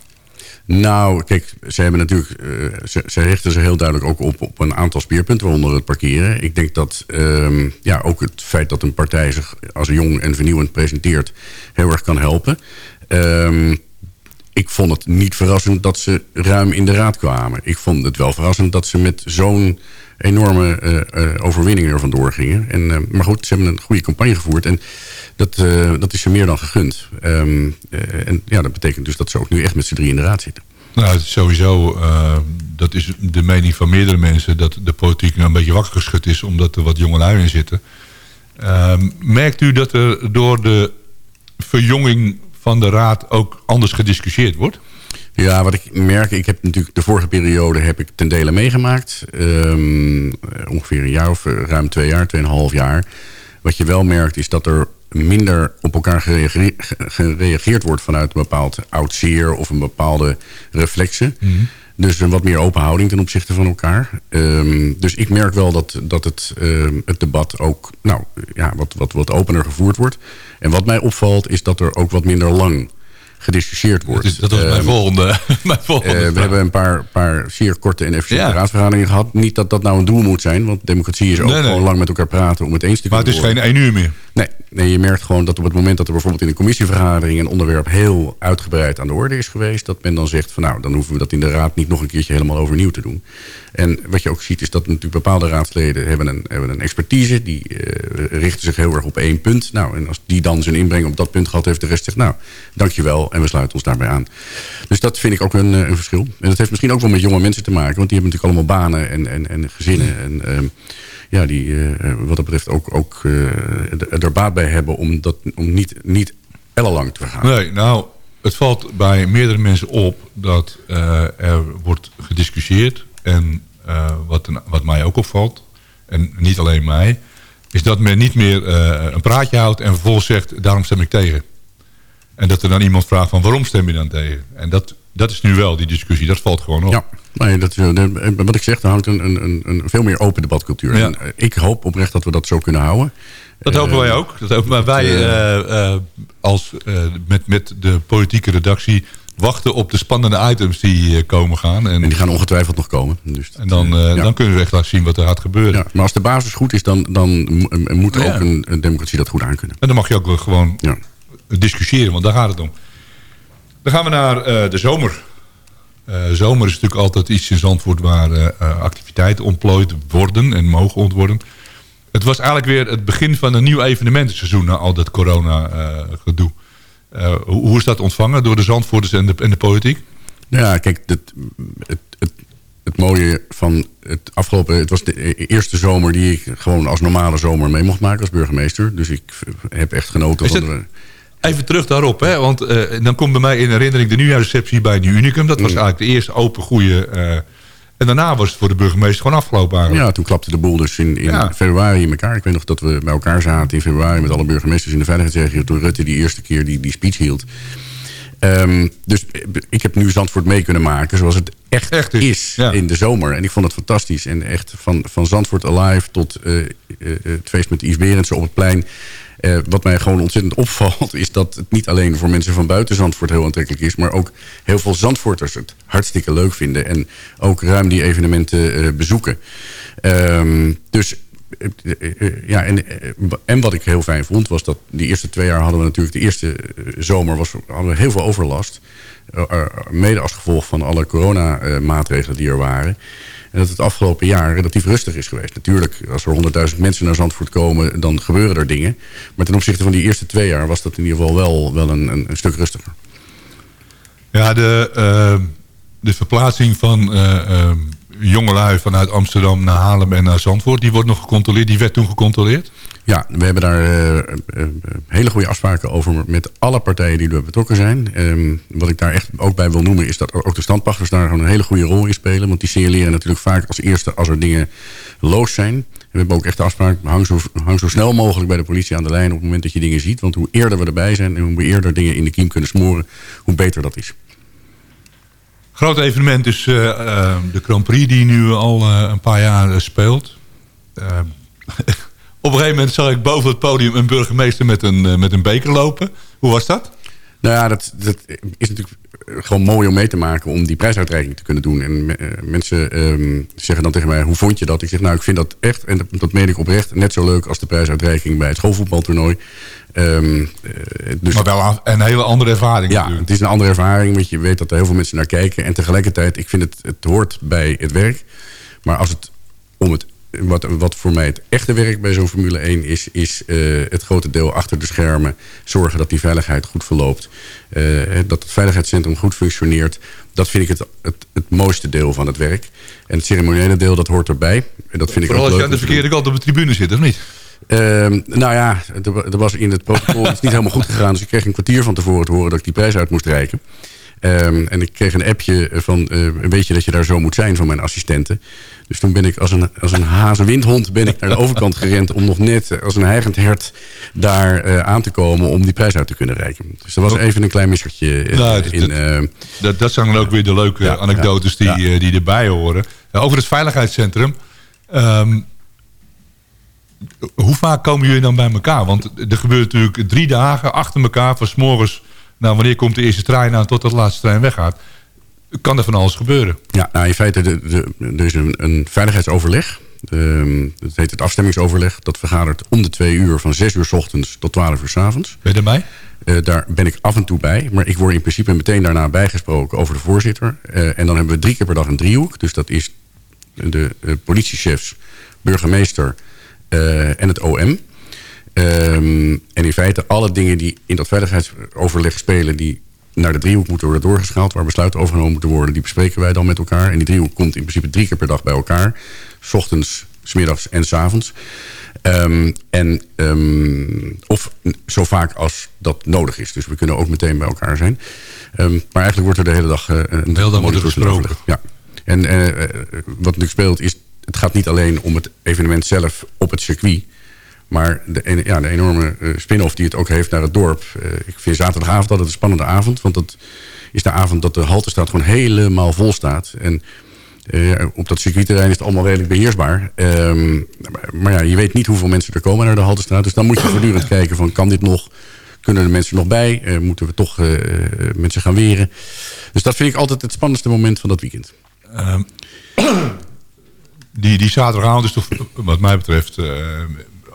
[SPEAKER 6] Nou, kijk, ze hebben natuurlijk, eh, ze, richten zich heel duidelijk ook op, op een aantal speerpunten, waaronder het parkeren. Ik denk dat ehm, ja, ook het feit dat een partij zich als jong en vernieuwend presenteert heel erg kan helpen. Ehm, ik vond het niet verrassend dat ze ruim in de raad kwamen. Ik vond het wel verrassend dat ze met zo'n enorme eh, eh, overwinning er vandoor gingen. En, maar goed, ze hebben een goede campagne gevoerd. En dat, eh, dat is ze meer dan gegund. Ehm, eh, en ja, dat betekent dus dat ze ook nu echt met z'n drie in de raad zitten.
[SPEAKER 7] Nou, sowieso, eh, dat is de mening van meerdere mensen... dat de politiek nou een beetje wakker geschud is... omdat er wat jongelui in zitten. Ehm, merkt u dat er door de verjonging van de raad... ook anders gediscussieerd wordt?
[SPEAKER 6] Ja, wat ik merk, ik heb natuurlijk de vorige periode heb ik ten dele meegemaakt. Ehm, eh, ongeveer een jaar of ruim twee jaar, tweeënhalf jaar. Wat je wel merkt is dat er minder op elkaar gereageer- ge- gereageerd wordt vanuit een bepaald oud zeer of een bepaalde reflexen. Dus een wat meer open houding ten opzichte van elkaar. Ehm, dus ik merk wel dat, dat het, ehm, het debat ook nou, ja, wat, wat, wat opener gevoerd wordt. En wat mij opvalt is dat er ook wat minder lang gediscussieerd wordt.
[SPEAKER 7] Dat, is, dat was mijn
[SPEAKER 6] Ehm,
[SPEAKER 7] volgende, mijn volgende
[SPEAKER 6] eh, we
[SPEAKER 7] vraag.
[SPEAKER 6] hebben een paar, paar zeer korte en efficiënte
[SPEAKER 7] Ja.
[SPEAKER 6] raadsvergaderingen gehad. Niet dat dat nou een doel moet zijn, want democratie is ook
[SPEAKER 7] Nee, nee.
[SPEAKER 6] gewoon lang met elkaar praten om het eens te
[SPEAKER 7] Maar
[SPEAKER 6] kunnen
[SPEAKER 7] het is geen één uur meer.
[SPEAKER 6] Nee, nee, je merkt gewoon dat op het moment dat er bijvoorbeeld in een commissievergadering een onderwerp heel uitgebreid aan de orde is geweest, dat men dan zegt van nou, dan hoeven we dat in de raad niet nog een keertje helemaal overnieuw te doen. En wat je ook ziet is dat natuurlijk bepaalde raadsleden hebben een, hebben een expertise, die eh, richten zich heel erg op één punt. Nou, en als die dan zijn inbreng op dat punt gehad heeft, de rest zegt nou, dankjewel en we sluiten ons daarbij aan. Dus dat vind ik ook een, eh, een verschil. En dat heeft misschien ook wel met jonge mensen te maken, want die hebben natuurlijk allemaal banen en, en, en gezinnen. En ehm, ja, die eh, wat dat betreft ook, ook eh, er- baat bij hebben om, dat, om niet, niet ellenlang te vergaan.
[SPEAKER 7] Nee, nou, het valt bij meerdere mensen op dat eh, er wordt gediscussieerd. En eh, wat, wat mij ook opvalt, en niet alleen mij... is dat men niet meer eh, een praatje houdt en vervolgens zegt... daarom stem ik tegen. En dat er dan iemand vraagt van waarom stem je dan tegen? En dat, dat is nu wel die discussie, dat valt gewoon op.
[SPEAKER 6] Ja, nee, dat, is, eh, de- wat ik zeg, er hangt een, een, een, een veel meer open debatcultuur.
[SPEAKER 7] Ja.
[SPEAKER 6] En, eh, ik hoop oprecht dat we dat zo kunnen houden.
[SPEAKER 7] Dat hopen wij ook. Dat hopen, maar wij eh, eh, als, eh, met, met de politieke redactie wachten op de spannende items die eh, komen gaan. En,
[SPEAKER 6] En die gaan ongetwijfeld nog komen. Dus
[SPEAKER 7] en dan,
[SPEAKER 6] eh,
[SPEAKER 7] eh,
[SPEAKER 6] ja.
[SPEAKER 7] dan kunnen we echt laten zien wat er gaat gebeuren.
[SPEAKER 6] Ja, maar als de basis goed is, dan, dan mo- eh, moet ook een, een democratie dat goed aankunnen.
[SPEAKER 7] En dan mag je ook gewoon
[SPEAKER 6] Ja.
[SPEAKER 7] Discussiëren, want daar gaat het om. Dan gaan we naar eh, de zomer. Eh, zomer is natuurlijk altijd iets in Zandvoort waar eh, activiteiten ontplooid worden en mogen ontworden. Het was eigenlijk weer het begin van een nieuw evenementenseizoen na al dat corona-gedoe. hoe, hoe is dat ontvangen door de Zandvoorters en de, en de politiek?
[SPEAKER 6] Ja, kijk, het, het, het, het mooie van het afgelopen... Het was de e- eerste zomer die ik gewoon als normale zomer mee mocht maken als burgemeester. Dus ik heb echt genoten
[SPEAKER 7] Is
[SPEAKER 6] van... de-
[SPEAKER 7] Even terug daarop, hè? want eh, dan komt bij mij in herinnering de nieuwjaarsreceptie bij Nieuw Unicum. Dat was eigenlijk de eerste open goede. eh, en daarna was het voor de burgemeester gewoon afgelopen eigenlijk.
[SPEAKER 6] Ja, toen klapte de boel dus in, in
[SPEAKER 7] Ja.
[SPEAKER 6] februari in elkaar. Ik weet nog dat we bij elkaar zaten in februari... met alle burgemeesters in de veiligheidsregio... toen Rutte die eerste keer die, die speech hield. Ehm, dus ik heb nu Zandvoort mee kunnen maken zoals het echt,
[SPEAKER 7] Echt is,
[SPEAKER 6] is,
[SPEAKER 7] ja.
[SPEAKER 6] in de zomer. En ik vond het fantastisch. En echt van, van Zandvoort Alive tot eh, eh, het feest met Yves Berendsen op het plein... Eh, wat mij gewoon ontzettend opvalt... is dat het niet alleen voor mensen van buiten Zandvoort heel aantrekkelijk is... maar ook heel veel Zandvoorters het hartstikke leuk vinden... en ook ruim die evenementen eh, bezoeken. Ehm, dus eh, ja, en, en wat ik heel fijn vond... was dat die eerste twee jaar hadden we natuurlijk... de eerste zomer was, hadden we heel veel overlast... Mede als gevolg van alle coronamaatregelen die er waren... En dat het afgelopen jaar relatief rustig is geweest. Natuurlijk, als er 100.000 mensen naar Zandvoort komen, dan gebeuren er dingen. Maar ten opzichte van die eerste twee jaar was dat in ieder geval wel, wel een, een, stuk rustiger.
[SPEAKER 7] Ja, de, eh, de verplaatsing van eh, eh, jongelui vanuit Amsterdam naar Haarlem en naar Zandvoort... die wordt nog gecontroleerd. Die werd toen gecontroleerd.
[SPEAKER 6] Ja, we hebben daar eh, eh, eh, hele goede afspraken over met alle partijen die erbij betrokken zijn. Ehm, wat ik daar echt ook bij wil noemen is dat ook de standpachters daar een hele goede rol in spelen. Want die signaleren natuurlijk vaak als eerste als er dingen loos zijn. We hebben ook echt de afspraak, hang zo, hang zo snel mogelijk bij de politie aan de lijn op het moment dat je dingen ziet. Want hoe eerder we erbij zijn en hoe eerder dingen in de kiem kunnen smoren, hoe beter dat is.
[SPEAKER 7] Groot evenement is eh, eh, de Grand Prix die nu al eh, een paar jaar speelt. Op een gegeven moment zag ik boven het podium een burgemeester met een, met een beker lopen. Hoe was dat?
[SPEAKER 6] Nou ja, dat, dat is natuurlijk gewoon mooi om mee te maken... om die prijsuitreiking te kunnen doen. En eh, mensen ehm, zeggen dan tegen mij, hoe vond je dat? Ik zeg, nou, ik vind dat echt, en dat, dat meen ik oprecht... net zo leuk als de prijsuitreiking bij het schoolvoetbaltoernooi. Ehm, eh, dus
[SPEAKER 7] Maar wel een- een hele andere ervaring
[SPEAKER 6] ja,
[SPEAKER 7] natuurlijk.
[SPEAKER 6] het is een andere ervaring, want je weet dat er heel veel mensen naar kijken. En tegelijkertijd, ik vind het, het hoort bij het werk. Maar als het om het, wat, wat voor mij het echte werk bij zo'n Formule 1 is... is eh, het grote deel achter de schermen. Zorgen dat die veiligheid goed verloopt. eh, dat het veiligheidscentrum goed functioneert. Dat vind ik het, het, het mooiste deel van het werk. En het ceremoniële deel, dat hoort erbij. En dat vind ik
[SPEAKER 7] Vooral
[SPEAKER 6] ook
[SPEAKER 7] als je
[SPEAKER 6] leuk
[SPEAKER 7] aan de verkeerde kant op de tribune zit, of niet?
[SPEAKER 6] Ehm, nou ja, er, wa- er was in het protocol het is niet helemaal goed gegaan. Dus ik kreeg een kwartier van tevoren te horen dat ik die prijs uit moest reiken. Ehm, en ik kreeg een appje van, eh, weet je dat je daar zo moet zijn van mijn assistenten. Dus toen ben ik als een, als een hazenwindhond ben ik naar de overkant gerend... om nog net eh, als een heigend hert daar eh, aan te komen om die prijs uit te kunnen reiken. Dus er was even een klein missertje eh,
[SPEAKER 7] Nou, dat-
[SPEAKER 6] in...
[SPEAKER 7] dat-
[SPEAKER 6] eh,
[SPEAKER 7] Dat, dat zijn dan ook weer de leuke
[SPEAKER 6] Ja,
[SPEAKER 7] anekdotes
[SPEAKER 6] ja,
[SPEAKER 7] die, eh, die erbij horen. Eh, over het veiligheidscentrum. Ehm, hoe vaak komen jullie dan bij elkaar? Want er gebeurt natuurlijk drie dagen achter elkaar... van 's morgens, nou, wanneer komt de eerste trein aan... tot de laatste trein weggaat. Kan er van alles gebeuren.
[SPEAKER 6] Ja, nou in feite, de, de, er is een, een veiligheidsoverleg. Ehm dat heet het afstemmingsoverleg. Dat vergadert om de twee uur van zes uur s ochtends tot twaalf uur s avonds.
[SPEAKER 7] Ben je erbij?
[SPEAKER 6] Eh, daar ben ik af en toe bij. Maar ik word in principe meteen daarna bijgesproken over de voorzitter. Eh, en dan hebben we drie keer per dag een driehoek. Dus dat is de eh, politiechefs, burgemeester en het OM. Ehm, en in feite alle dingen die in dat veiligheidsoverleg spelen... die naar de driehoek moeten worden doorgeschaald... waar besluiten overgenomen moeten worden, die bespreken wij dan met elkaar. En die driehoek komt in principe drie keer per dag bij elkaar. S ochtends, s middags en s avonds. Ehm, en ehm, of zo vaak als dat nodig is. Dus we kunnen ook meteen bij elkaar zijn. Maar eigenlijk wordt er de hele dag... eh, een
[SPEAKER 7] hele dag wordt gesproken.
[SPEAKER 6] Ja. En eh, eh, wat natuurlijk speelt is het gaat niet alleen om het evenement zelf op het circuit... maar de, ja, de enorme eh, spin-off die het ook heeft naar het dorp. Eh, ik vind zaterdagavond altijd een spannende avond... want dat is de avond dat de haltestraat gewoon helemaal vol staat... En eh, op dat circuitterrein is het allemaal redelijk beheersbaar. Ehm, maar, maar ja, je weet niet hoeveel mensen er komen naar de Haltestraat. Dus dan moet je voortdurend kijken van kan dit nog? Kunnen er mensen nog bij? Moeten we toch mensen gaan weren? Dus dat vind ik altijd het spannendste moment van dat weekend.
[SPEAKER 7] Ehm, die, die zaterdagavond is toch, wat mij betreft,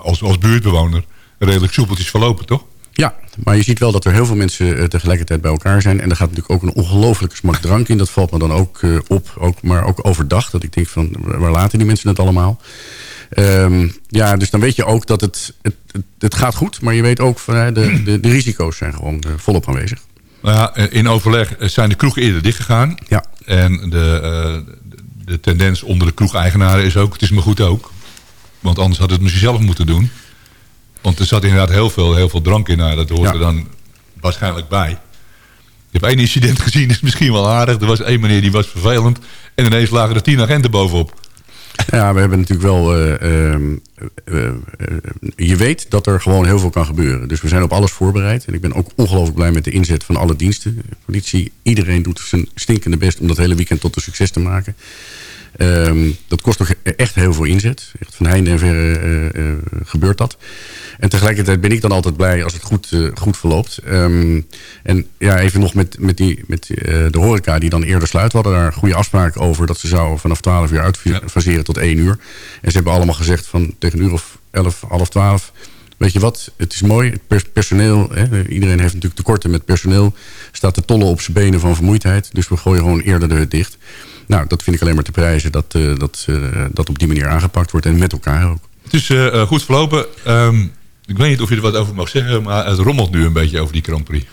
[SPEAKER 7] als, als buurtbewoner... redelijk soepeltjes verlopen, toch?
[SPEAKER 6] Ja, maar je ziet wel dat er heel veel mensen eh, tegelijkertijd bij elkaar zijn. En er gaat natuurlijk ook een ongelofelijke smak drank in. Dat valt me dan ook eh, op, ook, maar ook overdag. Dat ik denk van, waar laten die mensen het allemaal? Ehm, ja, dus dan weet je ook dat het, het, het, gaat goed. Maar je weet ook van de, de, de risico's zijn gewoon eh, volop aanwezig.
[SPEAKER 7] Nou ja, in overleg zijn de kroegen eerder dichtgegaan.
[SPEAKER 6] Ja.
[SPEAKER 7] En de, de tendens onder de kroegeigenaren is ook... het is me goed ook. Want anders had het misschien zelf moeten doen. Want er zat inderdaad heel veel, heel veel drank in. Nou, dat hoort
[SPEAKER 6] Ja.
[SPEAKER 7] er dan waarschijnlijk bij. Ik heb één incident gezien, is misschien wel aardig. Er was één meneer die was vervelend. En ineens lagen er tien agenten bovenop.
[SPEAKER 6] Ja, we hebben natuurlijk wel... eh, ehm, eh, eh, je weet dat er gewoon heel veel kan gebeuren. Dus we zijn op alles voorbereid. En ik ben ook ongelooflijk blij met de inzet van alle diensten. Politie, iedereen doet zijn stinkende best... om dat hele weekend tot een succes te maken. Ehm, dat kost toch echt heel veel inzet. Echt van heinde en verre eh, eh, gebeurt dat. En tegelijkertijd ben ik dan altijd blij als het goed, eh, goed verloopt. Ehm, en ja, even nog met, met, die, met de horeca die dan eerder sluit. We hadden daar goede afspraken over dat ze zouden vanaf 12 uur uitfaseren tot 1 uur. En ze hebben allemaal gezegd van tegen een uur of 11, half 12... Weet je wat, het is mooi. Het pers- personeel, hè, iedereen heeft natuurlijk tekorten met personeel. Staat te tollen op zijn benen van vermoeidheid. Dus we gooien gewoon eerder de hut dicht. Nou, dat vind ik alleen maar te prijzen dat eh, dat, eh, dat op die manier aangepakt wordt. En met elkaar ook.
[SPEAKER 7] Het is eh, goed verlopen. Ehm, ik weet niet of je er wat over mag zeggen... maar het rommelt nu een beetje over die Grand Prix.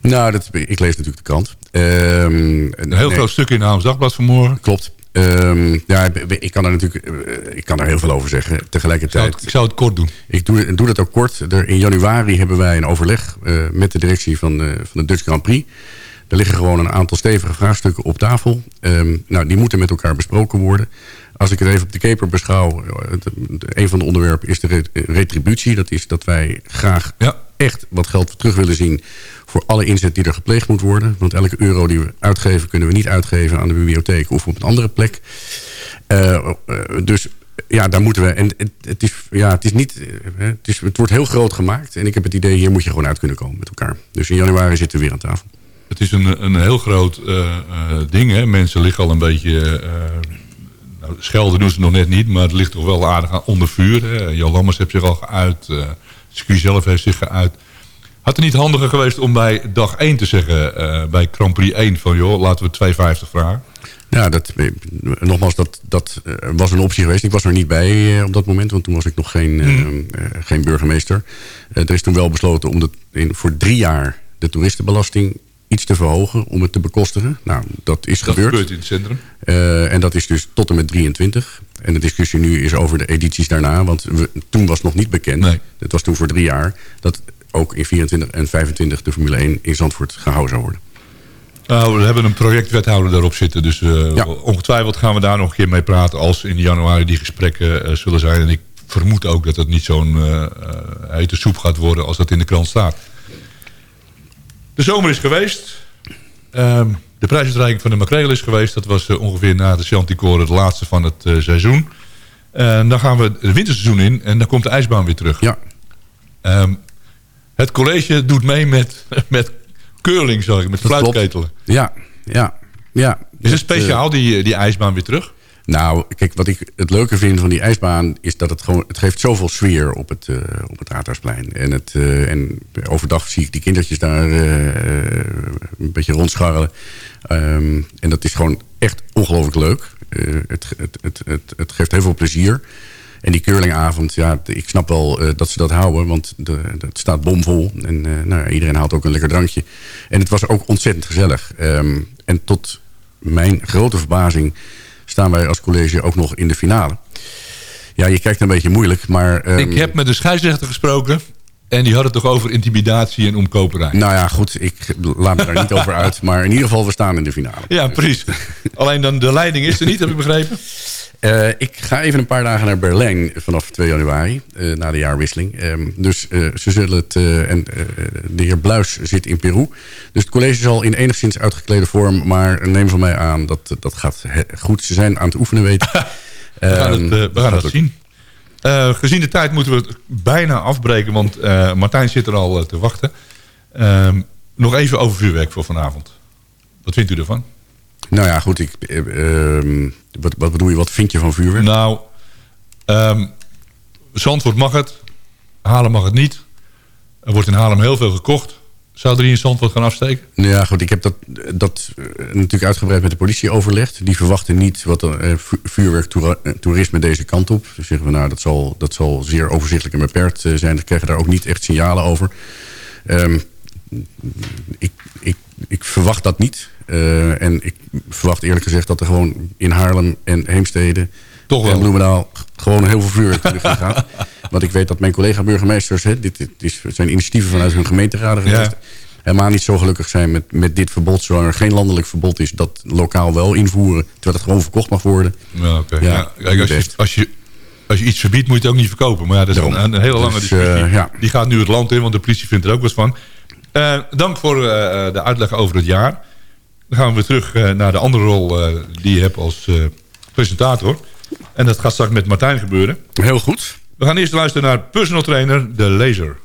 [SPEAKER 6] Nou, dat, ik lees natuurlijk de krant. Ehm,
[SPEAKER 7] Een heel groot stuk in de Haams Dagblad vanmorgen.
[SPEAKER 6] Klopt. Ehm, ja, ik- kan daar natuurlijk ik kan daar heel veel over zeggen.
[SPEAKER 7] Ik zou,
[SPEAKER 6] Tegelijkertijd,
[SPEAKER 7] het, ik zou het kort doen.
[SPEAKER 6] ik doe, doe dat ook kort. Er, in januari hebben wij een overleg met de directie van, van de Dutch Grand Prix. Er liggen gewoon een aantal stevige vraagstukken op tafel. Ehm, nou, die moeten met elkaar besproken worden. Als ik het even op de keper beschouw... eh, het- een van de onderwerpen is de re- retributie. Dat is dat wij graag
[SPEAKER 7] Ja.
[SPEAKER 6] echt wat geld terug willen zien... voor alle inzet die er gepleegd moet worden. Want elke euro die we uitgeven... kunnen we niet uitgeven aan de bibliotheek of op een andere plek. Eh, eh, dus ja, daar moeten we... En het, het is, ja, het is niet... Het, is, het wordt heel groot gemaakt. En ik heb het idee, hier moet je gewoon uit kunnen komen met elkaar. Dus in januari zitten we weer aan tafel.
[SPEAKER 7] Het is een, een heel groot eh, eh, ding. Hè? Mensen liggen al een beetje... eh, nou, schelden doen ze nog net niet, maar het ligt toch wel aardig aan onder vuur. Hè? Jan Lammers heeft zich al geuit. het circuit zelf heeft zich geuit. Had het niet handiger geweest om bij dag 1 te zeggen... bij Grand Prix 1 van... joh, laten we 2,50 vragen?
[SPEAKER 6] Ja, dat, eh, nogmaals, dat, dat was een optie geweest. Ik was er niet bij op dat moment, want toen was ik nog geen, eh, geen burgemeester. Er is toen wel besloten om de, in, voor drie jaar de toeristenbelasting iets te verhogen om het te bekostigen. Nou, dat is
[SPEAKER 7] Dat
[SPEAKER 6] gebeurd.
[SPEAKER 7] gebeurt in het centrum.
[SPEAKER 6] Eh, en dat is dus tot en met 23. En de discussie nu is over de edities daarna. Want we, toen was nog niet bekend,
[SPEAKER 7] Nee.
[SPEAKER 6] het was toen voor drie jaar... dat ook in 24 en 25 de Formule 1 in Zandvoort gehouden zou worden.
[SPEAKER 7] Nou, we hebben een projectwethouder daarop zitten. Dus eh,
[SPEAKER 6] Ja.
[SPEAKER 7] ongetwijfeld gaan we daar nog een keer mee praten... als in januari die gesprekken eh, zullen zijn. En ik vermoed ook dat het niet zo'n hete soep gaat worden... als dat in de krant staat. De zomer is geweest. Ehm, de prijsuitreiking van de makreel is geweest. Dat was eh, ongeveer na de Chanticore het laatste van het eh, seizoen. En dan gaan we het winterseizoen in en dan komt de ijsbaan weer terug.
[SPEAKER 6] Ja,
[SPEAKER 7] Ehm, het college doet mee met, met curling, zeg ik, met fluitketelen.
[SPEAKER 6] Ja, ja, ja.
[SPEAKER 7] Is het
[SPEAKER 6] Dat, eh,
[SPEAKER 7] speciaal, die, die ijsbaan weer terug?
[SPEAKER 6] Nou, kijk, wat ik het leuke vind van die ijsbaan... is dat het gewoon... het geeft zoveel sfeer op het, eh, op het Raadhuisplein. En, het, eh, en overdag zie ik die kindertjes daar eh, een beetje rondscharrelen. Ehm, en dat is gewoon echt ongelooflijk leuk. Het, het, het, het, het geeft heel veel plezier. En die curlingavond, ja, ik snap wel dat ze dat houden... want de, het staat bomvol. En nou, iedereen haalt ook een lekker drankje. En het was ook ontzettend gezellig. Ehm, en tot mijn grote verbazing staan wij als college ook nog in de finale. Ja, je kijkt een beetje moeilijk, maar... ehm,
[SPEAKER 7] ik heb met de scheidsrechter gesproken. En die had het toch over intimidatie en omkoperij.
[SPEAKER 6] Nou ja, goed, ik laat me daar niet over uit. Maar in ieder geval, we staan in de finale.
[SPEAKER 7] Ja, precies. Alleen dan de leiding is er niet, heb ik begrepen.
[SPEAKER 6] Eh, ik ga even een paar dagen naar Berlijn vanaf 2 januari, eh, na de jaarwisseling. Ehm, dus eh, ze zullen het, en de heer Bluis zit in Peru. Dus het college zal in enigszins uitgeklede vorm, maar neem van mij aan, dat, dat gaat goed. Ze zijn aan het oefenen, weet ik.
[SPEAKER 10] We gaan het,
[SPEAKER 6] Ehm,
[SPEAKER 10] we gaan het zien. Gezien de tijd moeten we het bijna afbreken, want Martijn zit er al te wachten. Ehm, nog even over vuurwerk voor vanavond. Wat vindt u ervan?
[SPEAKER 6] Nou ja, goed. Ik, eh, ehm, wat, wat bedoel je, wat vind je van vuurwerk?
[SPEAKER 10] Nou, ehm Zandvoort mag het. Haarlem mag het niet. Er wordt in Haarlem heel veel gekocht. Zou er hier in Zandvoort gaan afsteken?
[SPEAKER 6] Ja, goed. Ik heb dat, dat eh, natuurlijk uitgebreid met de politie overlegd. Die verwachten niet wat er vuurwerktoerisme deze kant op. Dus zeggen we, nou, dat zal, dat zal zeer overzichtelijk en beperkt eh, zijn. We krijgen daar ook niet echt signalen over. Ehm, ik, ik, ik verwacht dat niet. Eh, en ik verwacht eerlijk gezegd dat er gewoon in Haarlem en Heemstede...
[SPEAKER 10] Toch wel.
[SPEAKER 6] En Bloemendaal gewoon heel veel vuurwerk terug gaat. Want ik weet dat mijn collega-burgemeesters... Dit, dit is, zijn initiatieven vanuit hun gemeenteraden geweest...
[SPEAKER 10] Ja.
[SPEAKER 6] helemaal niet zo gelukkig zijn met, met dit verbod... zolang er geen landelijk verbod is, dat lokaal wel invoeren... terwijl het gewoon verkocht mag worden.
[SPEAKER 10] Ja, oké.
[SPEAKER 6] Ja,
[SPEAKER 10] als, je, als, je, als je iets verbiedt, moet je het ook niet verkopen. Maar ja, dat is een, een hele lange
[SPEAKER 6] Dus,
[SPEAKER 10] discussie.
[SPEAKER 6] eh, ja.
[SPEAKER 10] Die gaat nu het land in, want de politie vindt er ook wat van. Eh, dank voor de uitleg over het jaar. Dan gaan we terug eh, naar de andere rol eh, die je hebt als eh, presentator. En dat gaat straks met Martijn gebeuren.
[SPEAKER 6] Heel goed.
[SPEAKER 10] We gaan eerst luisteren naar personal trainer De Laser.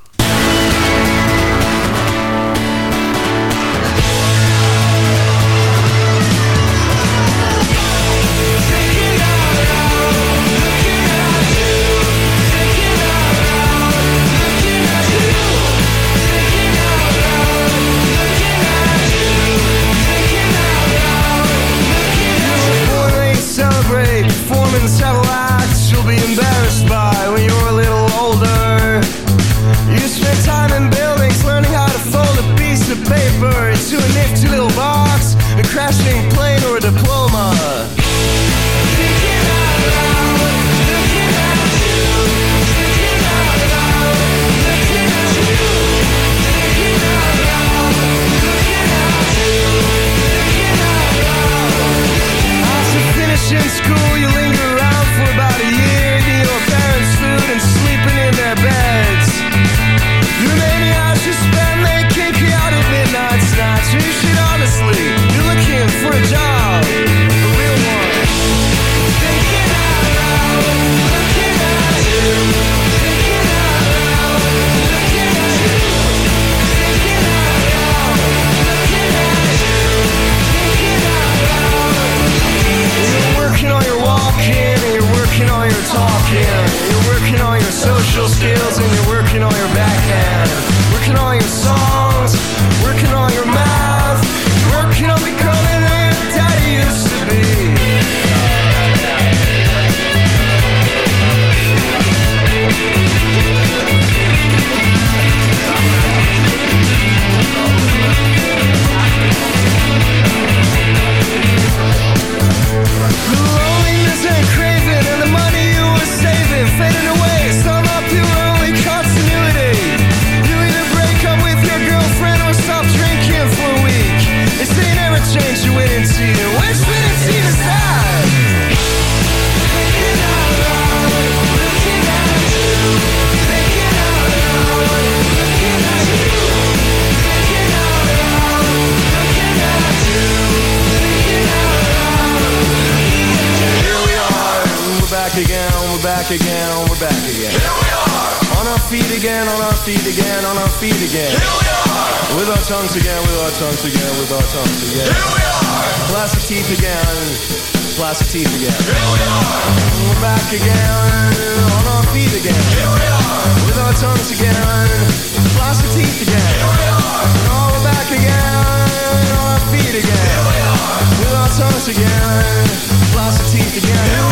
[SPEAKER 6] together.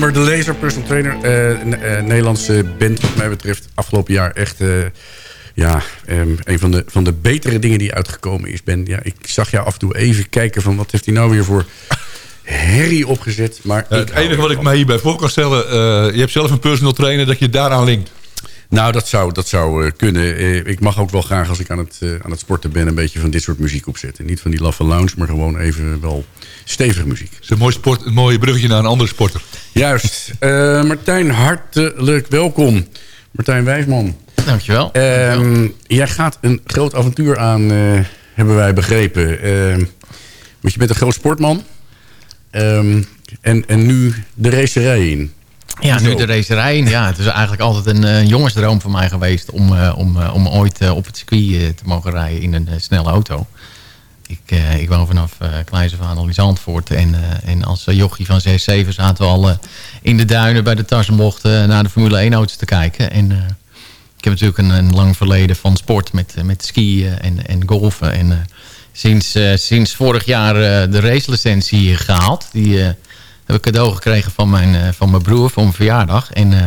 [SPEAKER 6] Nummer De Laser, personal trainer. Eh, Nederlandse band wat mij betreft. Afgelopen jaar echt eh, ja, ehm, een van de, van de betere dingen die uitgekomen is. Ben, ja, ik zag jou af en toe even kijken van wat heeft hij nou weer voor herrie opgezet. Maar
[SPEAKER 7] het enige wat ik mij hierbij voor kan stellen... je hebt zelf een personal trainer dat je daaraan linkt.
[SPEAKER 6] Nou, dat zou, dat zou eh, kunnen. Eh, ik mag ook wel graag als ik aan het, eh, aan het sporten ben... een beetje van dit soort muziek opzetten. Niet van die laffe lounge, maar gewoon even wel stevige muziek.
[SPEAKER 7] Het is een mooi, sport, een mooi bruggetje naar een andere sporter.
[SPEAKER 6] Juist. Eh, Martijn, hartelijk welkom. Martijn Wijsman.
[SPEAKER 11] Dankjewel.
[SPEAKER 6] Ehm, jij gaat een groot avontuur aan, eh, hebben wij begrepen. Ehm, want je bent een groot sportman. Ehm, en, en nu de racerij in.
[SPEAKER 11] Ja, nu de racerij. Ja, het is eigenlijk altijd een, eh, jongensdroom van mij geweest... om, eh, om, eh, om ooit op het circuit te mogen rijden in een snelle auto. Ik, ik woon vanaf uh, Kleins af aan al in Zandvoort. En, en als jochie van 6, 7 zaten we al in de duinen bij de Tassenbochten... naar de Formule 1 auto's te kijken. En ik heb natuurlijk een, een lang verleden van sport met, met skiën en, en golfen. En sinds, sinds vorig jaar de racelicentie gehaald. Die heb ik cadeau gekregen van mijn, eh, van mijn broer voor mijn verjaardag. En, eh,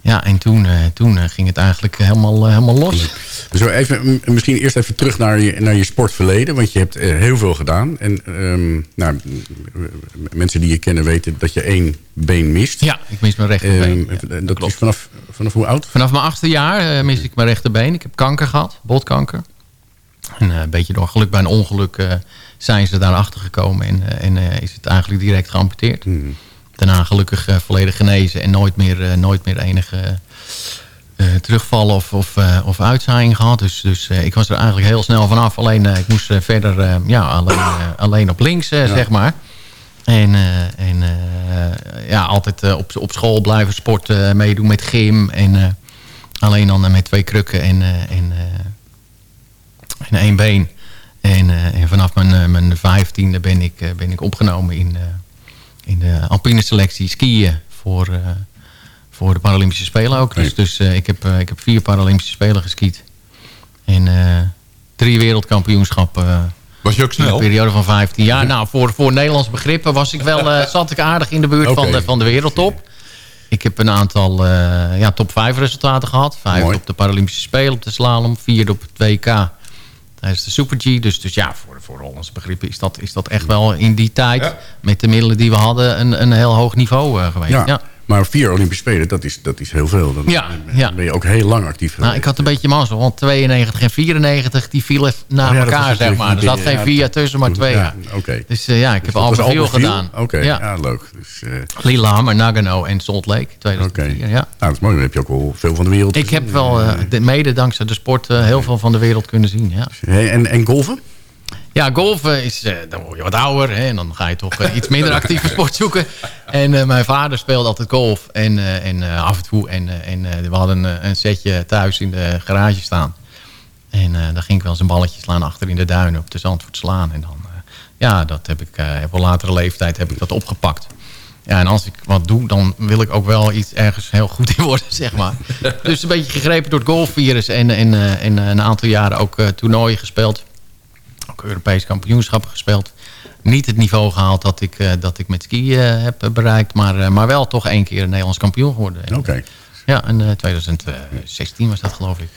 [SPEAKER 11] ja, en toen, eh, toen ging het eigenlijk helemaal, helemaal los.
[SPEAKER 6] Zo even, misschien eerst even terug naar je, naar je sportverleden. Want je hebt heel veel gedaan. En ehm, nou, mensen die je kennen weten dat je één been mist.
[SPEAKER 11] Ja, ik mis mijn rechterbeen.
[SPEAKER 6] Ehm,
[SPEAKER 11] Ja,
[SPEAKER 6] dat
[SPEAKER 11] klopt.
[SPEAKER 6] is vanaf, vanaf hoe oud?
[SPEAKER 11] Vanaf mijn achtste jaar eh, mis ik mijn rechterbeen. Ik heb kanker gehad, botkanker. En een beetje door geluk bij een ongeluk zijn ze daarachter gekomen. En, eh, en eh, is het eigenlijk direct geamputeerd. Daarna gelukkig eh, volledig genezen. En nooit meer, nooit meer enige terugvallen of, of, of uitzaaiing gehad. Dus, dus ik was er eigenlijk heel snel vanaf. Alleen ik moest verder ja, alleen, alleen op links, zeg maar. En, en ja, altijd op, op school blijven sporten, meedoen met gym. En alleen dan met twee krukken en, en, en één been. En, eh, en vanaf mijn, eh, mijn vijftiende ben ik, eh, ben ik opgenomen in, in de alpine selectie skiën voor, voor de Paralympische Spelen ook. Dus, dus ik, heb, ik heb vier Paralympische Spelen geskiet. En drie wereldkampioenschappen.
[SPEAKER 7] Was je ook
[SPEAKER 11] in een periode van 15 jaar. Nou, voor, voor Nederlands begrippen was ik wel, zat ik aardig in de buurt van, de, van de wereldtop. Ik heb een aantal ja, top 5 resultaten gehad. Vijf
[SPEAKER 6] Mooi.
[SPEAKER 11] op de Paralympische Spelen op de slalom. Vierde op het WK tijdens de Super G. Dus, dus ja, voor, voor Hollandse begrippen is dat, is dat echt wel in die tijd...
[SPEAKER 7] Ja.
[SPEAKER 11] met de middelen die we hadden een, een heel hoog niveau eh, geweest.
[SPEAKER 6] Ja. Maar vier Olympische Spelen, dat is, dat is heel veel. Dan
[SPEAKER 11] Ja,
[SPEAKER 6] dan
[SPEAKER 11] ja.
[SPEAKER 6] ben je ook heel lang actief
[SPEAKER 11] Nou, ik had een beetje mazzel, want 92 en 94 die vielen na
[SPEAKER 6] Oh ja, was
[SPEAKER 11] elkaar, zeg maar. Er zat geen vier tussen, maar twee
[SPEAKER 6] Ja,
[SPEAKER 11] jaar.
[SPEAKER 6] oké.
[SPEAKER 11] Dus eh, ja, ik heb
[SPEAKER 6] dat
[SPEAKER 11] al veel gedaan.
[SPEAKER 6] Oké, ja.
[SPEAKER 11] ja.
[SPEAKER 6] leuk. Dus, eh,
[SPEAKER 11] Lillehammer, Nagano en Salt Lake,
[SPEAKER 6] Oké.
[SPEAKER 11] 2004. Ja.
[SPEAKER 6] Nou, dat is mooi. Dan heb je ook al veel van de wereld
[SPEAKER 11] Ik heb wel, de- mede dankzij de sport, heel veel van de wereld kunnen zien. Ja,
[SPEAKER 6] Hey, en, en golven?
[SPEAKER 11] Ja golfen is, eh, dan word je wat ouder hè, en dan ga je toch eh, iets minder actieve sport zoeken. En eh, mijn vader speelde altijd golf en, eh, en eh, af en toe. En, eh, en eh, we hadden een, een setje thuis in de garage staan. En eh dan ging ik wel eens een balletje slaan achter in de duinen op de Zandvoort slaan. En dan, eh, ja, dat heb ik eh, op latere leeftijd heb ik dat opgepakt. Ja, en als ik wat doe, dan wil ik ook wel iets ergens heel goed in worden, zeg maar. dus een beetje gegrepen door het golfvirus en, en, eh, en eh, een aantal jaren ook eh, toernooien gespeeld. Ook Europees kampioenschappen gespeeld. Niet het niveau gehaald dat ik, eh, dat ik met skiën eh, heb bereikt, maar, eh, maar wel toch één keer een Nederlands kampioen geworden.
[SPEAKER 6] Oké.
[SPEAKER 11] Ja, in eh, 2016 was dat geloof ik.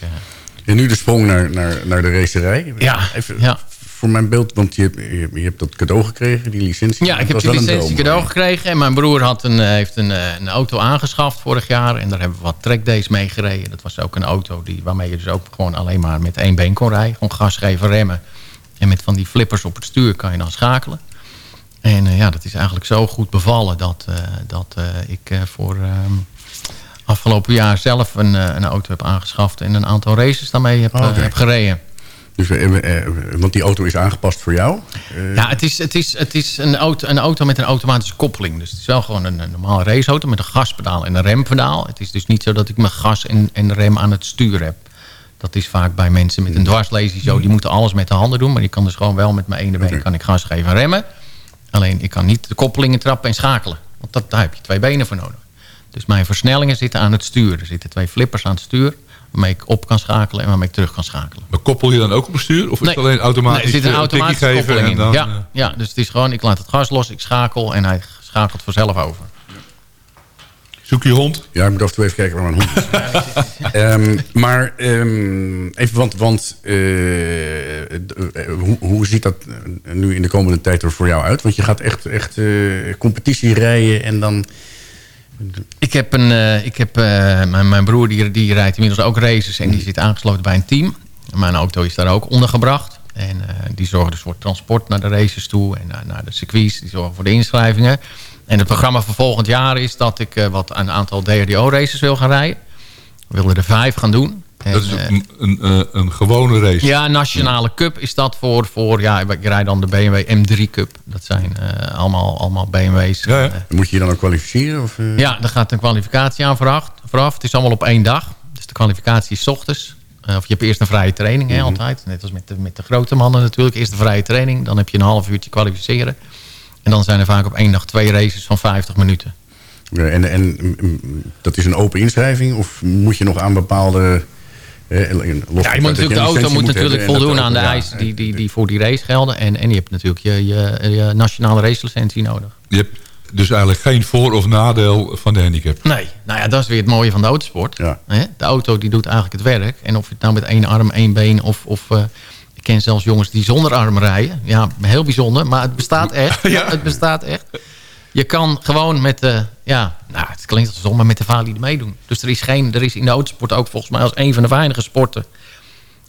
[SPEAKER 6] En nu de sprong naar, naar, naar de racerij.
[SPEAKER 11] Ja,
[SPEAKER 6] Even
[SPEAKER 11] ja.
[SPEAKER 6] voor mijn beeld, want je, hebt- je, je hebt dat cadeau gekregen, die licentie.
[SPEAKER 11] Ja, ik heb
[SPEAKER 6] een
[SPEAKER 11] licentie cadeau gekregen. En mijn broer had een, heeft een, een auto aangeschaft vorig jaar. En daar hebben we wat trackdays mee gereden. Dat was ook een auto die, waarmee je dus ook gewoon alleen maar met één been kon rijden. Gewoon gas geven, remmen. En met van die flippers op het stuur kan je dan schakelen. En eh, ja, dat is eigenlijk zo goed bevallen dat, eh, dat eh, ik voor ehm, afgelopen jaar zelf een, een auto heb aangeschaft. En een aantal races daarmee heb,
[SPEAKER 6] Oh,
[SPEAKER 11] heb gereden.
[SPEAKER 6] Dus, want die auto is aangepast voor jou.
[SPEAKER 11] Ja, het is, het is, het is een, auto, een auto met een automatische koppeling. Dus het is wel gewoon een, een normale raceauto met een gaspedaal en een rempedaal. Het is dus niet zo dat ik mijn gas en, en rem aan het stuur heb. Dat is vaak bij mensen met een dwarslesie zo. Die moeten alles met de handen doen. Maar ik kan dus gewoon wel met mijn ene been kan ik gas geven en remmen. Alleen ik kan niet de koppelingen trappen en schakelen. Want dat, daar heb je twee benen voor nodig. Dus mijn versnellingen zitten aan het stuur. Er zitten twee flippers aan het stuur. Waarmee ik op kan schakelen en waarmee ik terug kan schakelen.
[SPEAKER 7] Maar koppel je dan ook op het stuur? Of is het alleen automatisch
[SPEAKER 11] Nee, er zit een
[SPEAKER 7] eh,
[SPEAKER 11] automatische
[SPEAKER 7] geven
[SPEAKER 11] koppeling in.
[SPEAKER 7] dan,
[SPEAKER 11] ja,
[SPEAKER 7] eh,
[SPEAKER 11] ja, dus het is gewoon, ik laat het gas los, ik schakel en hij schakelt vanzelf over.
[SPEAKER 7] Zoek je hond?
[SPEAKER 6] Ja, ik moet af en toe even kijken waar mijn hond is. Ehm, maar ehm, even, want, want eh, eh, hoe, hoe ziet dat eh, nu in de komende tijd er voor jou uit? Want je gaat echt, echt eh, competitie rijden en dan...
[SPEAKER 11] Ik heb, een, eh, ik heb eh, mijn, mijn broer die, die rijdt inmiddels ook races en die zit aangesloten bij een team. Mijn auto is daar ook ondergebracht. En eh, die zorgen dus voor transport naar de races toe en naar, naar de circuits. Die zorgen voor de inschrijvingen. En het programma voor volgend jaar is dat ik eh, wat een aantal DRDO-races wil gaan rijden. We willen er vijf gaan doen. En,
[SPEAKER 7] Dat is
[SPEAKER 11] eh,
[SPEAKER 7] een, een, eh, een gewone race.
[SPEAKER 11] ja, nationale cup is dat voor, voor ja, ik rijd dan de BMW M3 Cup. Dat zijn eh, allemaal, allemaal BMW's.
[SPEAKER 7] Ja, ja.
[SPEAKER 6] Moet je je dan ook kwalificeren? Of, eh?
[SPEAKER 11] ja, er gaat een kwalificatie aan vooraf. vooraf. Het is allemaal op één dag. Dus de kwalificatie is 's ochtends. Eh, of je hebt eerst een vrije training, hè, altijd. Net als met de, met de grote mannen natuurlijk. Eerst de vrije training, dan heb je een half uurtje kwalificeren. En dan zijn er vaak op één dag twee races van 50 minuten.
[SPEAKER 6] Ja, En, en mm, mm, dat is een open inschrijving? Of moet je nog aan bepaalde... eh, los
[SPEAKER 11] Ja, je moet natuurlijk, de auto moet natuurlijk voldoen aan de
[SPEAKER 6] ja,
[SPEAKER 11] eisen die, die, die voor die race gelden. En, en je hebt natuurlijk je, je, je nationale racelicentie nodig.
[SPEAKER 7] Je hebt dus eigenlijk geen voor- of nadeel van de handicap.
[SPEAKER 11] Nee, nou ja, dat is weer het mooie van de autosport.
[SPEAKER 6] Ja.
[SPEAKER 11] Hè? De auto die doet eigenlijk het werk. En of je het nou met één arm, één been of... of eh, ik ken zelfs jongens die zonder arm rijden. Ja, heel bijzonder, maar het bestaat echt. ja. Het bestaat echt. Je kan gewoon met de... Ja, nou, het klinkt als maar met de valide meedoen. Dus er is, geen, er is in de autosport ook volgens mij als een van de weinige sporten...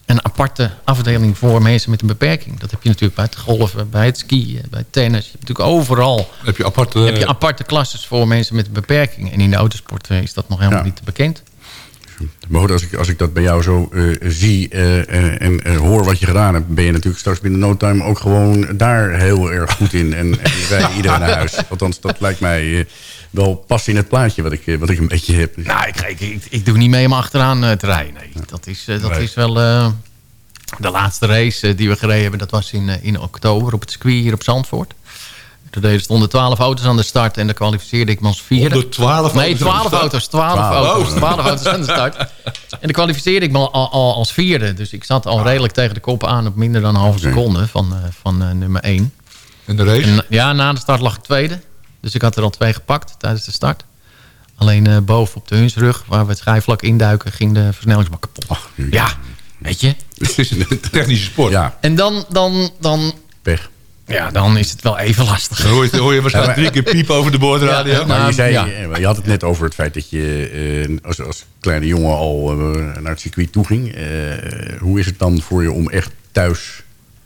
[SPEAKER 11] een aparte afdeling voor mensen met een beperking. Dat heb je natuurlijk bij het golven, bij het skiën, bij het tennis. Je hebt natuurlijk overal
[SPEAKER 7] Heb je aparte...
[SPEAKER 11] heb je aparte klasses voor mensen met een beperking. En in de autosport eh, is dat nog helemaal
[SPEAKER 6] Ja.
[SPEAKER 11] niet bekend.
[SPEAKER 6] Maar goed, als ik, als ik dat bij jou zo eh, zie eh, eh, en hoor wat je gedaan hebt... ben je natuurlijk straks binnen no time ook gewoon daar heel erg goed in. En, en rij je iedereen naar huis. Althans, dat lijkt mij wel pas in het plaatje wat ik, wat ik een beetje heb.
[SPEAKER 11] Nou, ik, ik, ik, ik doe niet mee om achteraan te rijden. Nee. Dat is, dat
[SPEAKER 7] Nee.
[SPEAKER 11] is wel... de laatste race die we gereden hebben, dat was in, in oktober op het circuit hier op Zandvoort. Deden- stonden 12 auto's aan de start en dan kwalificeerde ik me als vierde.
[SPEAKER 7] 112
[SPEAKER 11] Nee,
[SPEAKER 7] auto's aan de
[SPEAKER 11] 12
[SPEAKER 7] start?
[SPEAKER 11] auto's. 12
[SPEAKER 6] Twaalf.
[SPEAKER 11] auto's.
[SPEAKER 7] Oh.
[SPEAKER 11] 12 auto's aan de start. En dan kwalificeerde ik me al, al als vierde. Dus ik zat al redelijk tegen de kop aan op minder dan een halve seconde van, eh, van eh, nummer 1.
[SPEAKER 7] En de race?
[SPEAKER 11] En, ja, na de start lag ik tweede. Dus ik had er al twee gepakt tijdens de start. Alleen eh, boven op de Hunsrug, waar we het schijfvlak induiken, ging de versnellingsbak kapot.
[SPEAKER 6] Ach,
[SPEAKER 11] ja, weet je.
[SPEAKER 7] Het is een technische sport.
[SPEAKER 6] Ja,
[SPEAKER 11] En dan, dan, dan,
[SPEAKER 6] pech.
[SPEAKER 11] Ja, dan is het wel even lastig.
[SPEAKER 7] Dan hoor je, hoor je waarschijnlijk drie keer piep over de boordradio.
[SPEAKER 11] Ja,
[SPEAKER 6] Maar je, zei,
[SPEAKER 11] ja.
[SPEAKER 6] je had het net over het feit dat je eh, als, als kleine jongen al eh, naar het circuit toe ging. Eh, hoe is het dan voor je om echt thuis...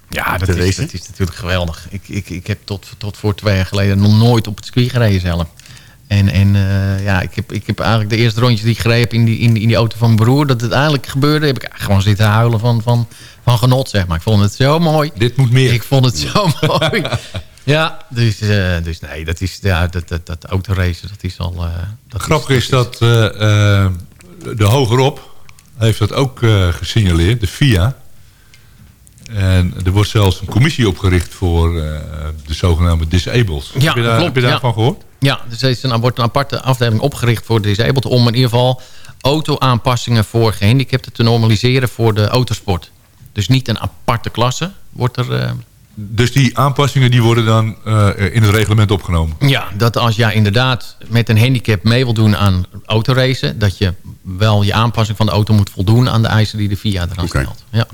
[SPEAKER 11] Ja,
[SPEAKER 6] te
[SPEAKER 11] dat is,
[SPEAKER 6] racen?
[SPEAKER 11] dat is natuurlijk geweldig. Ik, ik, ik heb tot, tot voor twee jaar geleden nog nooit op het circuit gereden zelf. En, en eh, ja, ik heb, ik heb eigenlijk de eerste rondjes die ik gereden heb in die, in die, in die auto van mijn broer... dat het eigenlijk gebeurde, heb ik gewoon zitten huilen van, van, van genot, zeg maar. Ik vond het zo mooi.
[SPEAKER 7] Dit moet meer.
[SPEAKER 11] Ik vond het zo mooi. Ja, dus, eh, dus nee, dat is, ja, dat, dat, dat autoracen, dat is al... eh, dat
[SPEAKER 7] Grappig is dat de hogerop heeft dat ook gesignaleerd, de FIA. En er wordt zelfs een commissie opgericht voor eh, de zogenaamde disabled.
[SPEAKER 11] Ja,
[SPEAKER 7] heb je, daar,
[SPEAKER 11] klopt,
[SPEAKER 7] heb je
[SPEAKER 11] ja.
[SPEAKER 7] daarvan gehoord?
[SPEAKER 11] Ja, dus er is een, er wordt een aparte afdeling opgericht voor de disabled... om in ieder geval auto-aanpassingen voor gehandicapten te normaliseren voor de autosport. Dus niet een aparte klasse wordt er... eh,
[SPEAKER 7] Dus die aanpassingen die worden dan eh, in het reglement opgenomen.
[SPEAKER 11] ja, dat als jij inderdaad met een handicap mee wil doen aan autoracen... dat je wel je aanpassing van de auto moet voldoen aan de eisen die de VIA eraan
[SPEAKER 6] Oké.
[SPEAKER 11] stelt. Ja.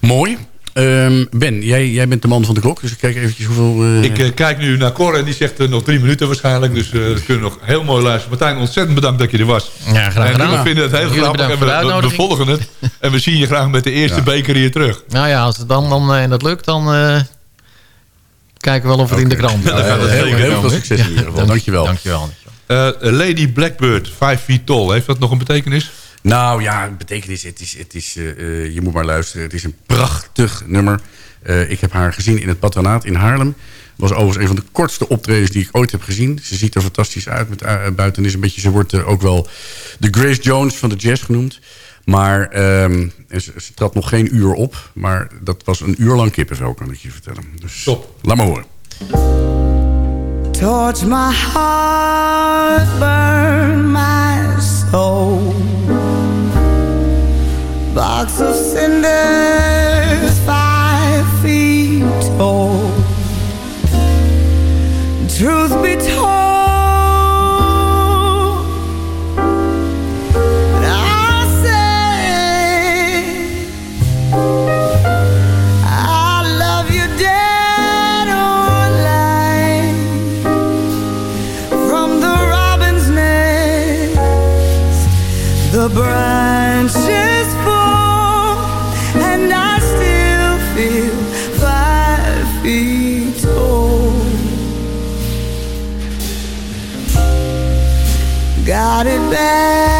[SPEAKER 6] Mooi. Ehm, ben, jij, jij bent de man van de klok, dus ik kijk eventjes hoeveel... eh,
[SPEAKER 7] Ik eh, kijk nu naar Cor en die zegt eh, nog drie minuten waarschijnlijk. Dus eh we kunnen nog heel mooi luisteren. Martijn, ontzettend bedankt dat je er was.
[SPEAKER 11] Ja, graag
[SPEAKER 7] en
[SPEAKER 11] gedaan.
[SPEAKER 7] we vinden het heel
[SPEAKER 11] Jullie
[SPEAKER 7] grappig en we, we, we volgen het. En we zien je graag met de eerste
[SPEAKER 6] Ja.
[SPEAKER 7] beker hier terug.
[SPEAKER 11] Nou ja, als het dan, dan eh, en dat lukt, dan eh, kijken we wel of het in de krant
[SPEAKER 6] Ja, heel- heel- heel veel succes in ieder geval. Dankjewel.
[SPEAKER 11] Dankjewel.
[SPEAKER 7] Eh, Lady Blackbird, 5 feet tall. Heeft dat nog een betekenis?
[SPEAKER 6] Nou ja, betekenis, het is, het is, eh, eh, je moet maar luisteren. Het is een prachtig nummer. Eh, ik heb haar gezien in het patronaat in Haarlem. was overigens een van de kortste optredens die ik ooit heb gezien. Ze ziet er fantastisch uit. Met, uh, buiten is een beetje, ze wordt ook wel de Grace Jones van de jazz genoemd. Maar ehm, ze, ze trad nog geen uur op. Maar dat was een uur lang kippenvel, kan ik je vertellen. Dus
[SPEAKER 7] Top.
[SPEAKER 6] laat maar horen.
[SPEAKER 10] Torch my heart, burn my soul. Box of cinders, five feet tall. Truth be Got it bad